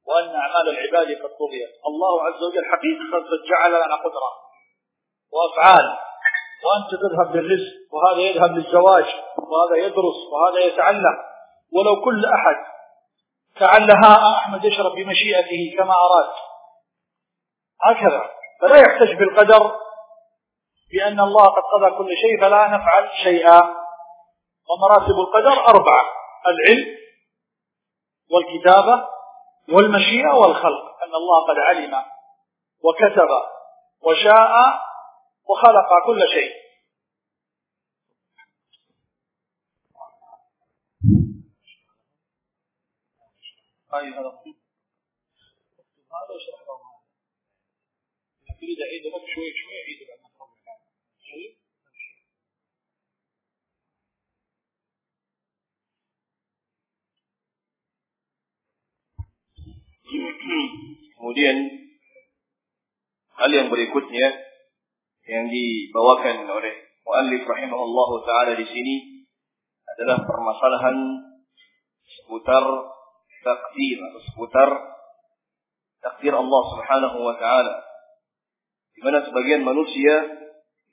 وأن أعمال العباد قد طغيت الله عز وجل حقيقة قد جعل لنا قدرة وأفعال وأنت تذهب بالرزق وهذا يذهب للزواج وهذا يدرس وهذا يتعلم. ولو كل أحد تعلها أحمد يشرب بمشيئته كما أراد. هكذا. فلا يحتج بالقدر بأن الله قد قضى كل شيء فلا نفعل شيئا. ومراتب القدر أربعة العلم والكتابة والمشيئة والخلق. أن الله قد علم وكتب وشاء وخلق كل شيء. أي هذا هذا يشرح له يريد أعيد لك شوي شوي أعيد لك Kemudian hal yang berikutnya yang dibawakan oleh muallif rahimahullah taala di sini adalah permasalahan seputar takdir atau seputar takdir Allah Subhanahu wa taala. Di mana sebagian manusia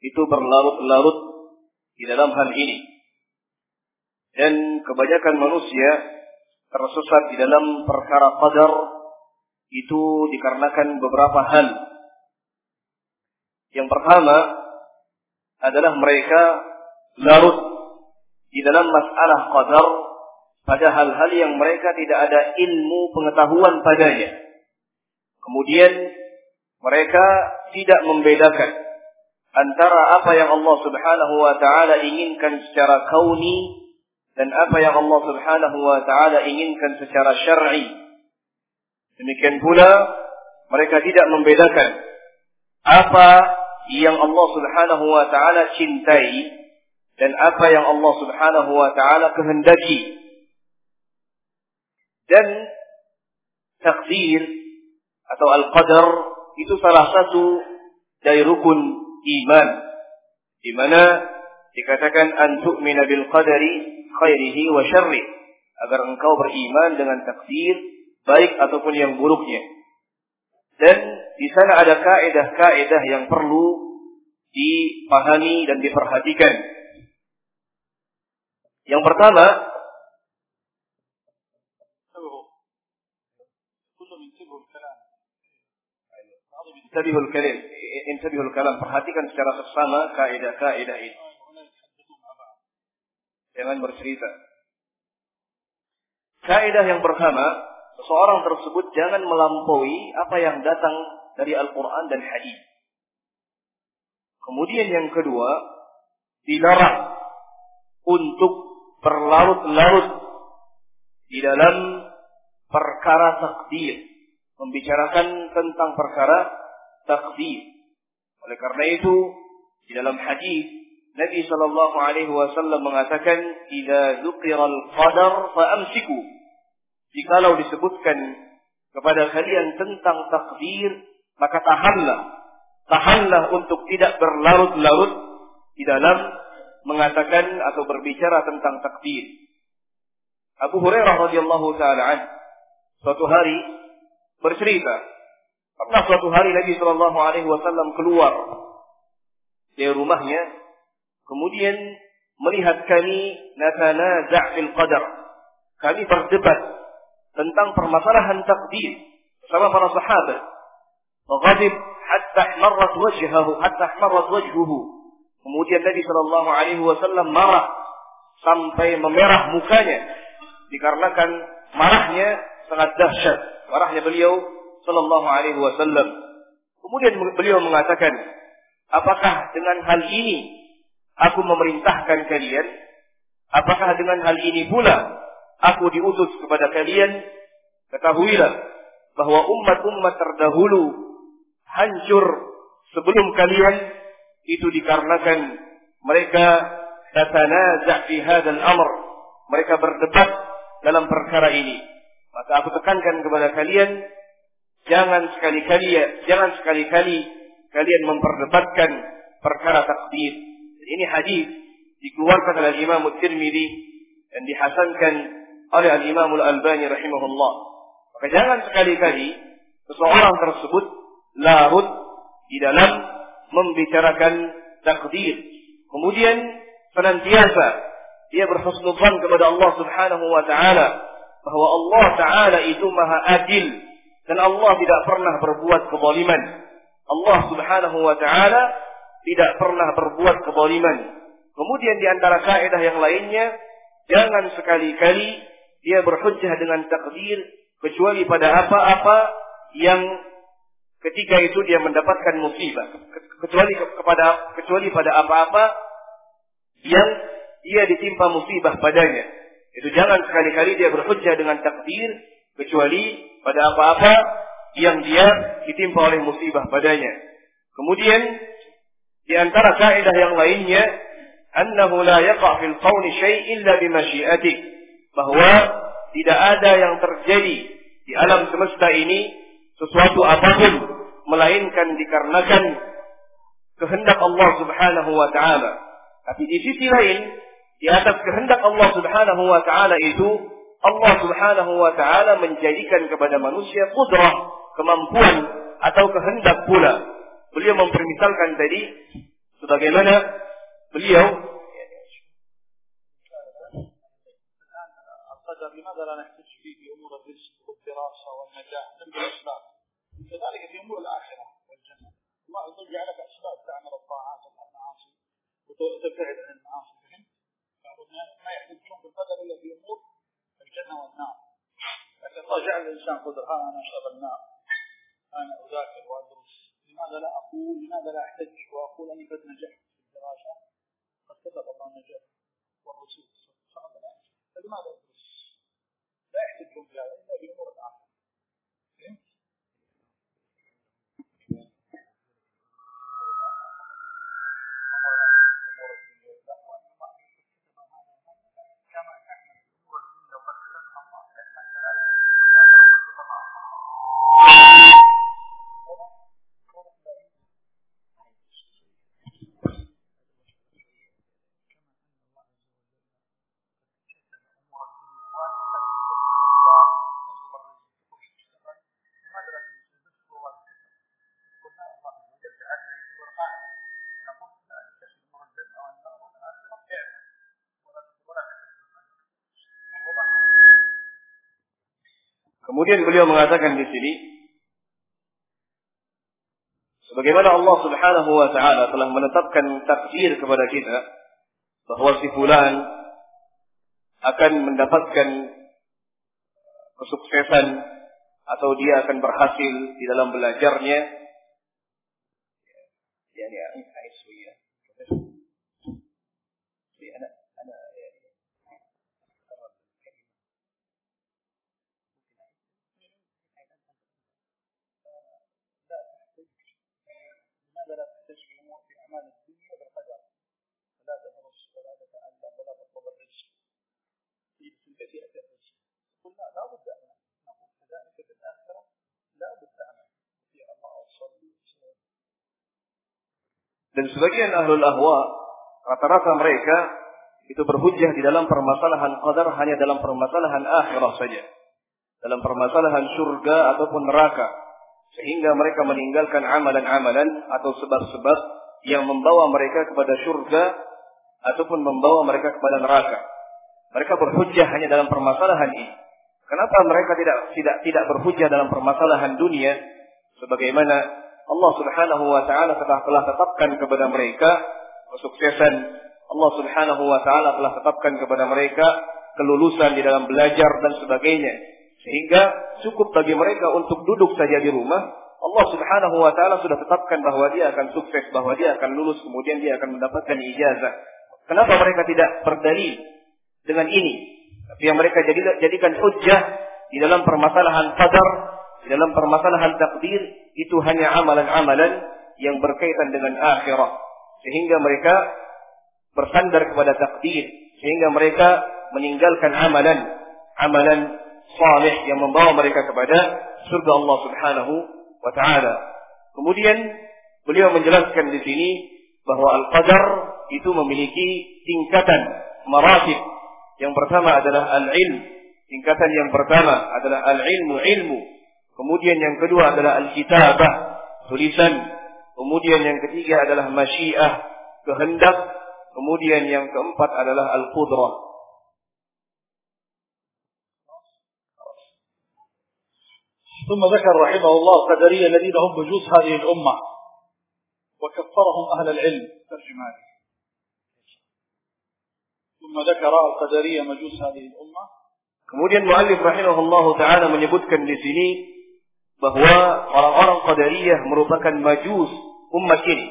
itu berlarut-larut di dalam hal ini. Dan kebanyakan manusia tersesat di dalam perkara qadar itu dikarenakan beberapa hal. Yang pertama adalah mereka larut di dalam masalah qadar pada hal-hal yang mereka tidak ada ilmu pengetahuan padanya. Kemudian mereka tidak membedakan antara apa yang Allah Subhanahu wa taala inginkan secara kauni dan apa yang Allah Subhanahu wa taala inginkan secara syar'i. Demikian pula Mereka tidak membedakan apa yang Allah Subhanahu wa taala cintai dan apa yang Allah Subhanahu wa taala kehendaki. Dan takdir atau al-qadar itu salah satu dari rukun iman di mana dikatakan an tu'mina bil qadari khairihi wa syarri agar engkau beriman dengan takdir baik ataupun yang buruknya. Dan di sana ada kaidah-kaidah yang perlu dipahami dan diperhatikan. Yang pertama, Intabihul kalim, intabihul kalam. Perhatikan secara seksama kaidah-kaidah ini. Jangan bercerita. Kaidah yang pertama, seseorang tersebut jangan melampaui apa yang datang dari Al-Quran dan Hadis. Kemudian yang kedua, dilarang untuk berlarut-larut di dalam perkara takdir, membicarakan tentang perkara takdir. Oleh karena itu, di dalam hadis Nabi Shallallahu Alaihi Wasallam mengatakan, "Jika al qadar, faamsiku." Jikalau disebutkan kepada kalian tentang takdir, maka tahanlah. Tahanlah untuk tidak berlarut-larut di dalam mengatakan atau berbicara tentang takdir. Abu Hurairah radhiyallahu taala suatu hari bercerita pernah suatu hari Nabi Shallallahu alaihi wasallam keluar dari rumahnya kemudian melihat kami natanaza' fil qadar. Kami berdebat tentang permasalahan takdir bersama para sahabat. Ghadib hatta ihmarrat wajhahu hatta ihmarrat wajhuhu. Kemudian Nabi Shallallahu alaihi wasallam marah sampai memerah mukanya dikarenakan marahnya sangat dahsyat. Marahnya beliau Shallallahu Alaihi Wasallam. Kemudian beliau mengatakan, apakah dengan hal ini aku memerintahkan kalian? Apakah dengan hal ini pula aku diutus kepada kalian? Ketahuilah bahwa umat-umat terdahulu hancur sebelum kalian itu dikarenakan mereka tatanaza' fi hadzal amr. Mereka berdebat dalam perkara ini. Maka aku tekankan kepada kalian Jangan sekali-kali ya, jangan sekali-kali kalian memperdebatkan perkara takdir. Ini hadis dikeluarkan oleh Imam Tirmidzi dan dihasankan oleh Al Imam Al Albani rahimahullah. Maka jangan sekali-kali seseorang tersebut larut di dalam membicarakan takdir. Kemudian senantiasa dia berhusnudzan kepada Allah Subhanahu wa taala bahwa Allah taala itu maha adil dan Allah tidak pernah berbuat kezaliman. Allah Subhanahu wa taala tidak pernah berbuat kezaliman. Kemudian di antara kaidah yang lainnya, jangan sekali-kali dia berhujjah dengan takdir kecuali pada apa-apa yang ketika itu dia mendapatkan musibah. Kecuali kepada kecuali pada apa-apa yang dia ditimpa musibah padanya. Itu jangan sekali-kali dia berhujjah dengan takdir kecuali pada apa-apa yang dia ditimpa oleh musibah padanya. Kemudian di antara kaidah yang lainnya, annahu la yaqa' fil qawli syai' illa bimasyiatik. Bahwa tidak ada yang terjadi di alam semesta ini sesuatu apa pun melainkan dikarenakan kehendak Allah Subhanahu wa taala. Tapi di sisi lain, di atas kehendak Allah Subhanahu wa taala itu Allah Subhanahu wa taala menjadikan kepada manusia kudrah, kemampuan atau kehendak pula. Beliau mempermisalkan tadi sebagaimana beliau لماذا لا نحتج فيه في امور الرزق والدراسه والنجاح جنب الاسباب؟ كذلك في امور الاخره والجنه. الله عز وجل اسباب تعمل الطاعات والمعاصي وتبتعد عن المعاصي فهمت؟ ما يحتجون بالقدر الا في امور الجنة والنار. لكن الله جعل الإنسان قدر ها أنا أشرب النار. أنا أذاكر وأدرس. لماذا لا أقول؟ لماذا لا أحتج وأقول أني قد نجحت في الدراسة؟ قد كتب الله النجاح والرسول صعب لا فلماذا أدرس؟ لا يحتجون في هذا إلا بأمور الآخرة Kemudian beliau mengatakan di sini sebagaimana Allah Subhanahu wa taala telah menetapkan takdir kepada kita bahwa si fulan akan mendapatkan kesuksesan atau dia akan berhasil di dalam belajarnya Dan sebagian ahlul ahwa, rata-rata mereka itu berhujjah di dalam permasalahan qadar hanya dalam permasalahan akhirah saja. Dalam permasalahan surga ataupun neraka. Sehingga mereka meninggalkan amalan-amalan atau sebab-sebab yang membawa mereka kepada surga ataupun membawa mereka kepada neraka. Mereka berhujjah hanya dalam permasalahan ini. Kenapa mereka tidak tidak tidak berhujjah dalam permasalahan dunia sebagaimana Allah Subhanahu wa taala telah telah tetapkan kepada mereka kesuksesan. Allah Subhanahu wa taala telah tetapkan kepada mereka kelulusan di dalam belajar dan sebagainya. Sehingga cukup bagi mereka untuk duduk saja di rumah, Allah Subhanahu wa taala sudah tetapkan bahwa dia akan sukses, bahwa dia akan lulus, kemudian dia akan mendapatkan ijazah. Kenapa mereka tidak berdalil dengan ini? Tapi yang mereka jadikan hujjah di dalam permasalahan qadar di dalam permasalahan takdir itu hanya amalan-amalan yang berkaitan dengan akhirat. Sehingga mereka bersandar kepada takdir. Sehingga mereka meninggalkan amalan. Amalan salih yang membawa mereka kepada surga Allah subhanahu wa ta'ala. Kemudian beliau menjelaskan di sini bahwa al-qadar itu memiliki tingkatan maratib. Yang pertama adalah al-ilm. Tingkatan yang pertama adalah al-ilmu ilmu Kemudian yang kedua adalah al-kitabah, tulisan. Kemudian yang ketiga adalah masyiah, kehendak. Kemudian yang keempat adalah al-qudrah. ثم ذكر رحمه الله القدرية الذين هم مجوس هذه الأمة وكفرهم أهل العلم ترجمة ثم ذكر القدرية مجوس هذه الأمة Kemudian muallif rahimahullah taala menyebutkan di sini bahwa orang-orang Qadariyah merupakan majus umat ini,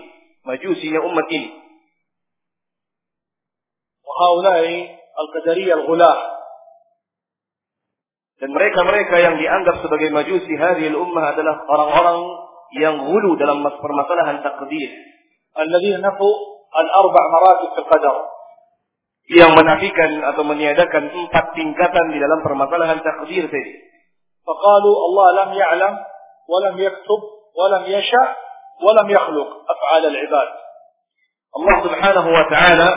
majusinya umat ini. وهؤلاء القدرية الغلاة dan mereka-mereka yang dianggap sebagai majusi hadhil ummah adalah orang-orang yang hulu dalam permasalahan takdir. الذين نفوا الأربع مراتب في القدر. yang menafikan atau meniadakan empat tingkatan di dalam permasalahan takdir tadi. Faqalu Allah lam ya'lam wa lam yaktub wa lam yasha wa lam yakhluq af'al al-ibad. Allah Subhanahu wa taala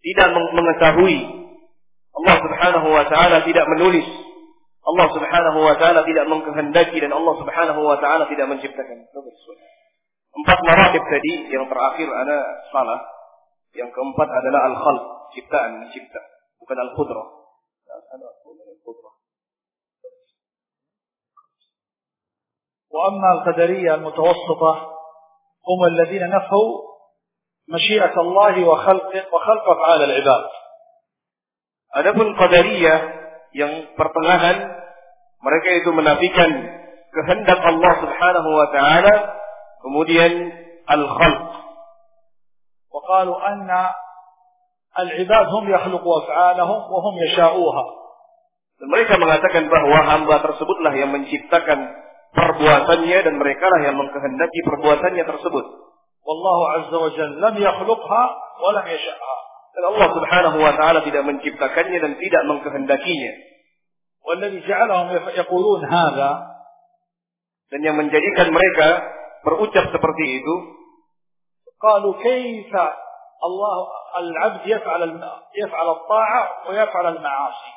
tidak mengetahui. Allah Subhanahu wa taala tidak menulis. Allah Subhanahu wa taala tidak mengkehendaki dan Allah Subhanahu wa taala tidak menciptakan. Empat marakib tadi yang terakhir ada salah. Yang keempat adalah al-khalq ciptaan mencipta bukan al-qudrah وأما القدرية المتوسطة هم الذين نفوا مشيئة الله وخلق وخلق أفعال العباد. Adapun qadariyah yang pertengahan mereka itu menafikan kehendak Allah Subhanahu wa taala kemudian al-khalq وقالوا أن العباد هم يخلقوا أفعالهم وهم يشاؤوها. mereka mengatakan bahwa hamba tersebutlah yang menciptakan perbuatannya dan mereka lah yang mengkehendaki perbuatannya tersebut. Wallahu azza wa jalla lam yakhluqha wa lam yasha'ha. Dan Allah Subhanahu wa taala tidak menciptakannya dan tidak mengkehendakinya. والذي جعلهم يقولون هذا dan yang menjadikan mereka berucap seperti itu قالوا كيف الله العبد يفعل يفعل الطاعة ويفعل المعاصي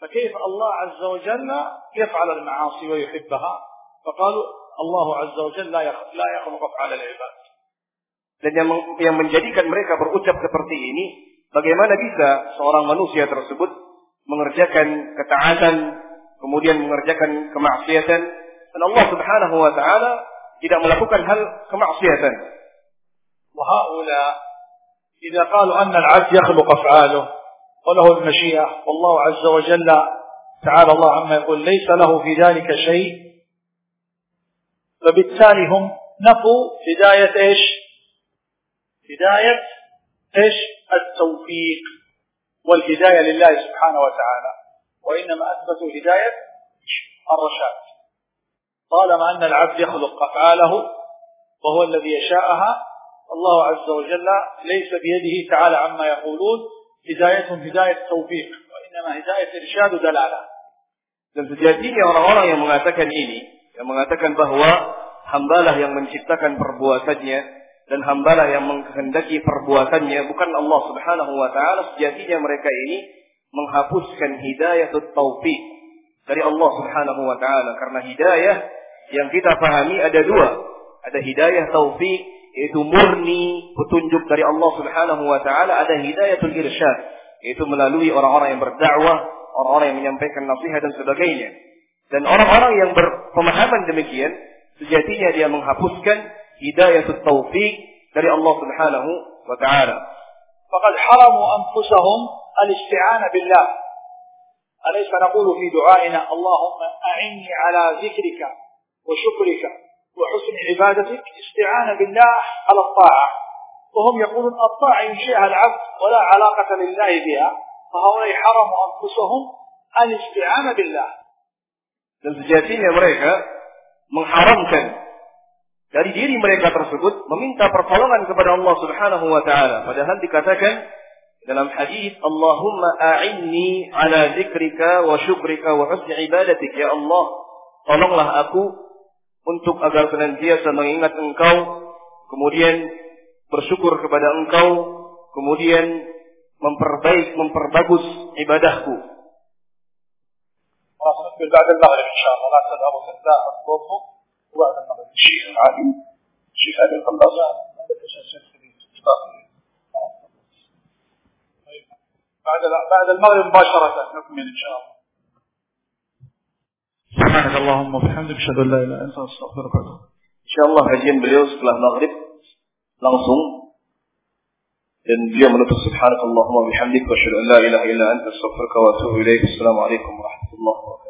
فكيف الله عز وجل يفعل المعاصي ويحبها فقالوا الله عز وجل لا لا يخلق افعال العباد dan yang, yang menjadikan mereka berucap seperti ini bagaimana bisa seorang manusia tersebut mengerjakan ketaatan kemudian mengerjakan kemaksiatan dan Allah Subhanahu wa taala tidak melakukan hal kemaksiatan. وهؤلاء إذا قالوا أن العبد يخلق أفعاله وله المشيئة والله عز وجل تعالى الله عما يقول ليس له في ذلك شيء فبالتالي هم نفوا هداية إيش؟ هداية إيش؟ التوفيق والهداية لله سبحانه وتعالى وإنما أثبتوا هداية الرشاد طالما أن العبد يخلق أفعاله وهو الذي يشاءها الله عز وجل ليس بيده تعالى عما يقولون هداية هداية توفيق وإنما هداية إرشاد دلالة Dan sejatinya orang-orang yang mengatakan ini, yang mengatakan bahwa hambalah yang menciptakan perbuatannya dan hambalah yang menghendaki perbuatannya bukan Allah Subhanahu wa taala, sejatinya mereka ini menghapuskan hidayah taufik dari Allah Subhanahu wa taala karena hidayah yang kita pahami ada dua ada hidayah taufik yaitu murni petunjuk dari Allah Subhanahu wa taala ada hidayatul irsyad yaitu melalui orang-orang yang berdakwah orang-orang yang menyampaikan nasihat dan sebagainya dan orang-orang yang berpemahaman demikian sejatinya dia menghapuskan hidayatul taufik dari Allah Subhanahu wa taala faqad haramu anfusahum الاستعانة بالله أليس نقول في دعائنا اللهم أعني على ذكرك وشكرك وحسن عبادتك استعانة بالله على الطاعة وهم يقولون الطاعة ينشئها العبد ولا علاقة لله بها فهؤلاء حرموا أنفسهم الاستعانة بالله dan sejatinya mereka mengharamkan dari diri mereka tersebut meminta pertolongan kepada Allah Subhanahu wa taala padahal dikatakan dalam hadis Allahumma a'inni ala zikrika wa syukrika wa husni ibadatik ya Allah tolonglah aku untuk agar senantiasa mengingat engkau kemudian bersyukur kepada engkau kemudian memperbaik memperbagus ibadahku بعد المغرب ان شاء الله لا تذهبوا في الدار الظهر وبعد المغرب الشيخ العالم الشيخ هذا القلاص بعد بعد المغرب مباشرة نكمل إن شاء الله سبحانك اللهم وبحمدك أشهد أن لا إله إلا أنت أستغفرك وأتوب Insyaallah kajian beliau setelah maghrib langsung dan beliau menutup subhanakallahumma bihamdika wa asyhadu an la ilaha illa anta astaghfiruka wa atubu ilaik. Assalamualaikum warahmatullahi wabarakatuh.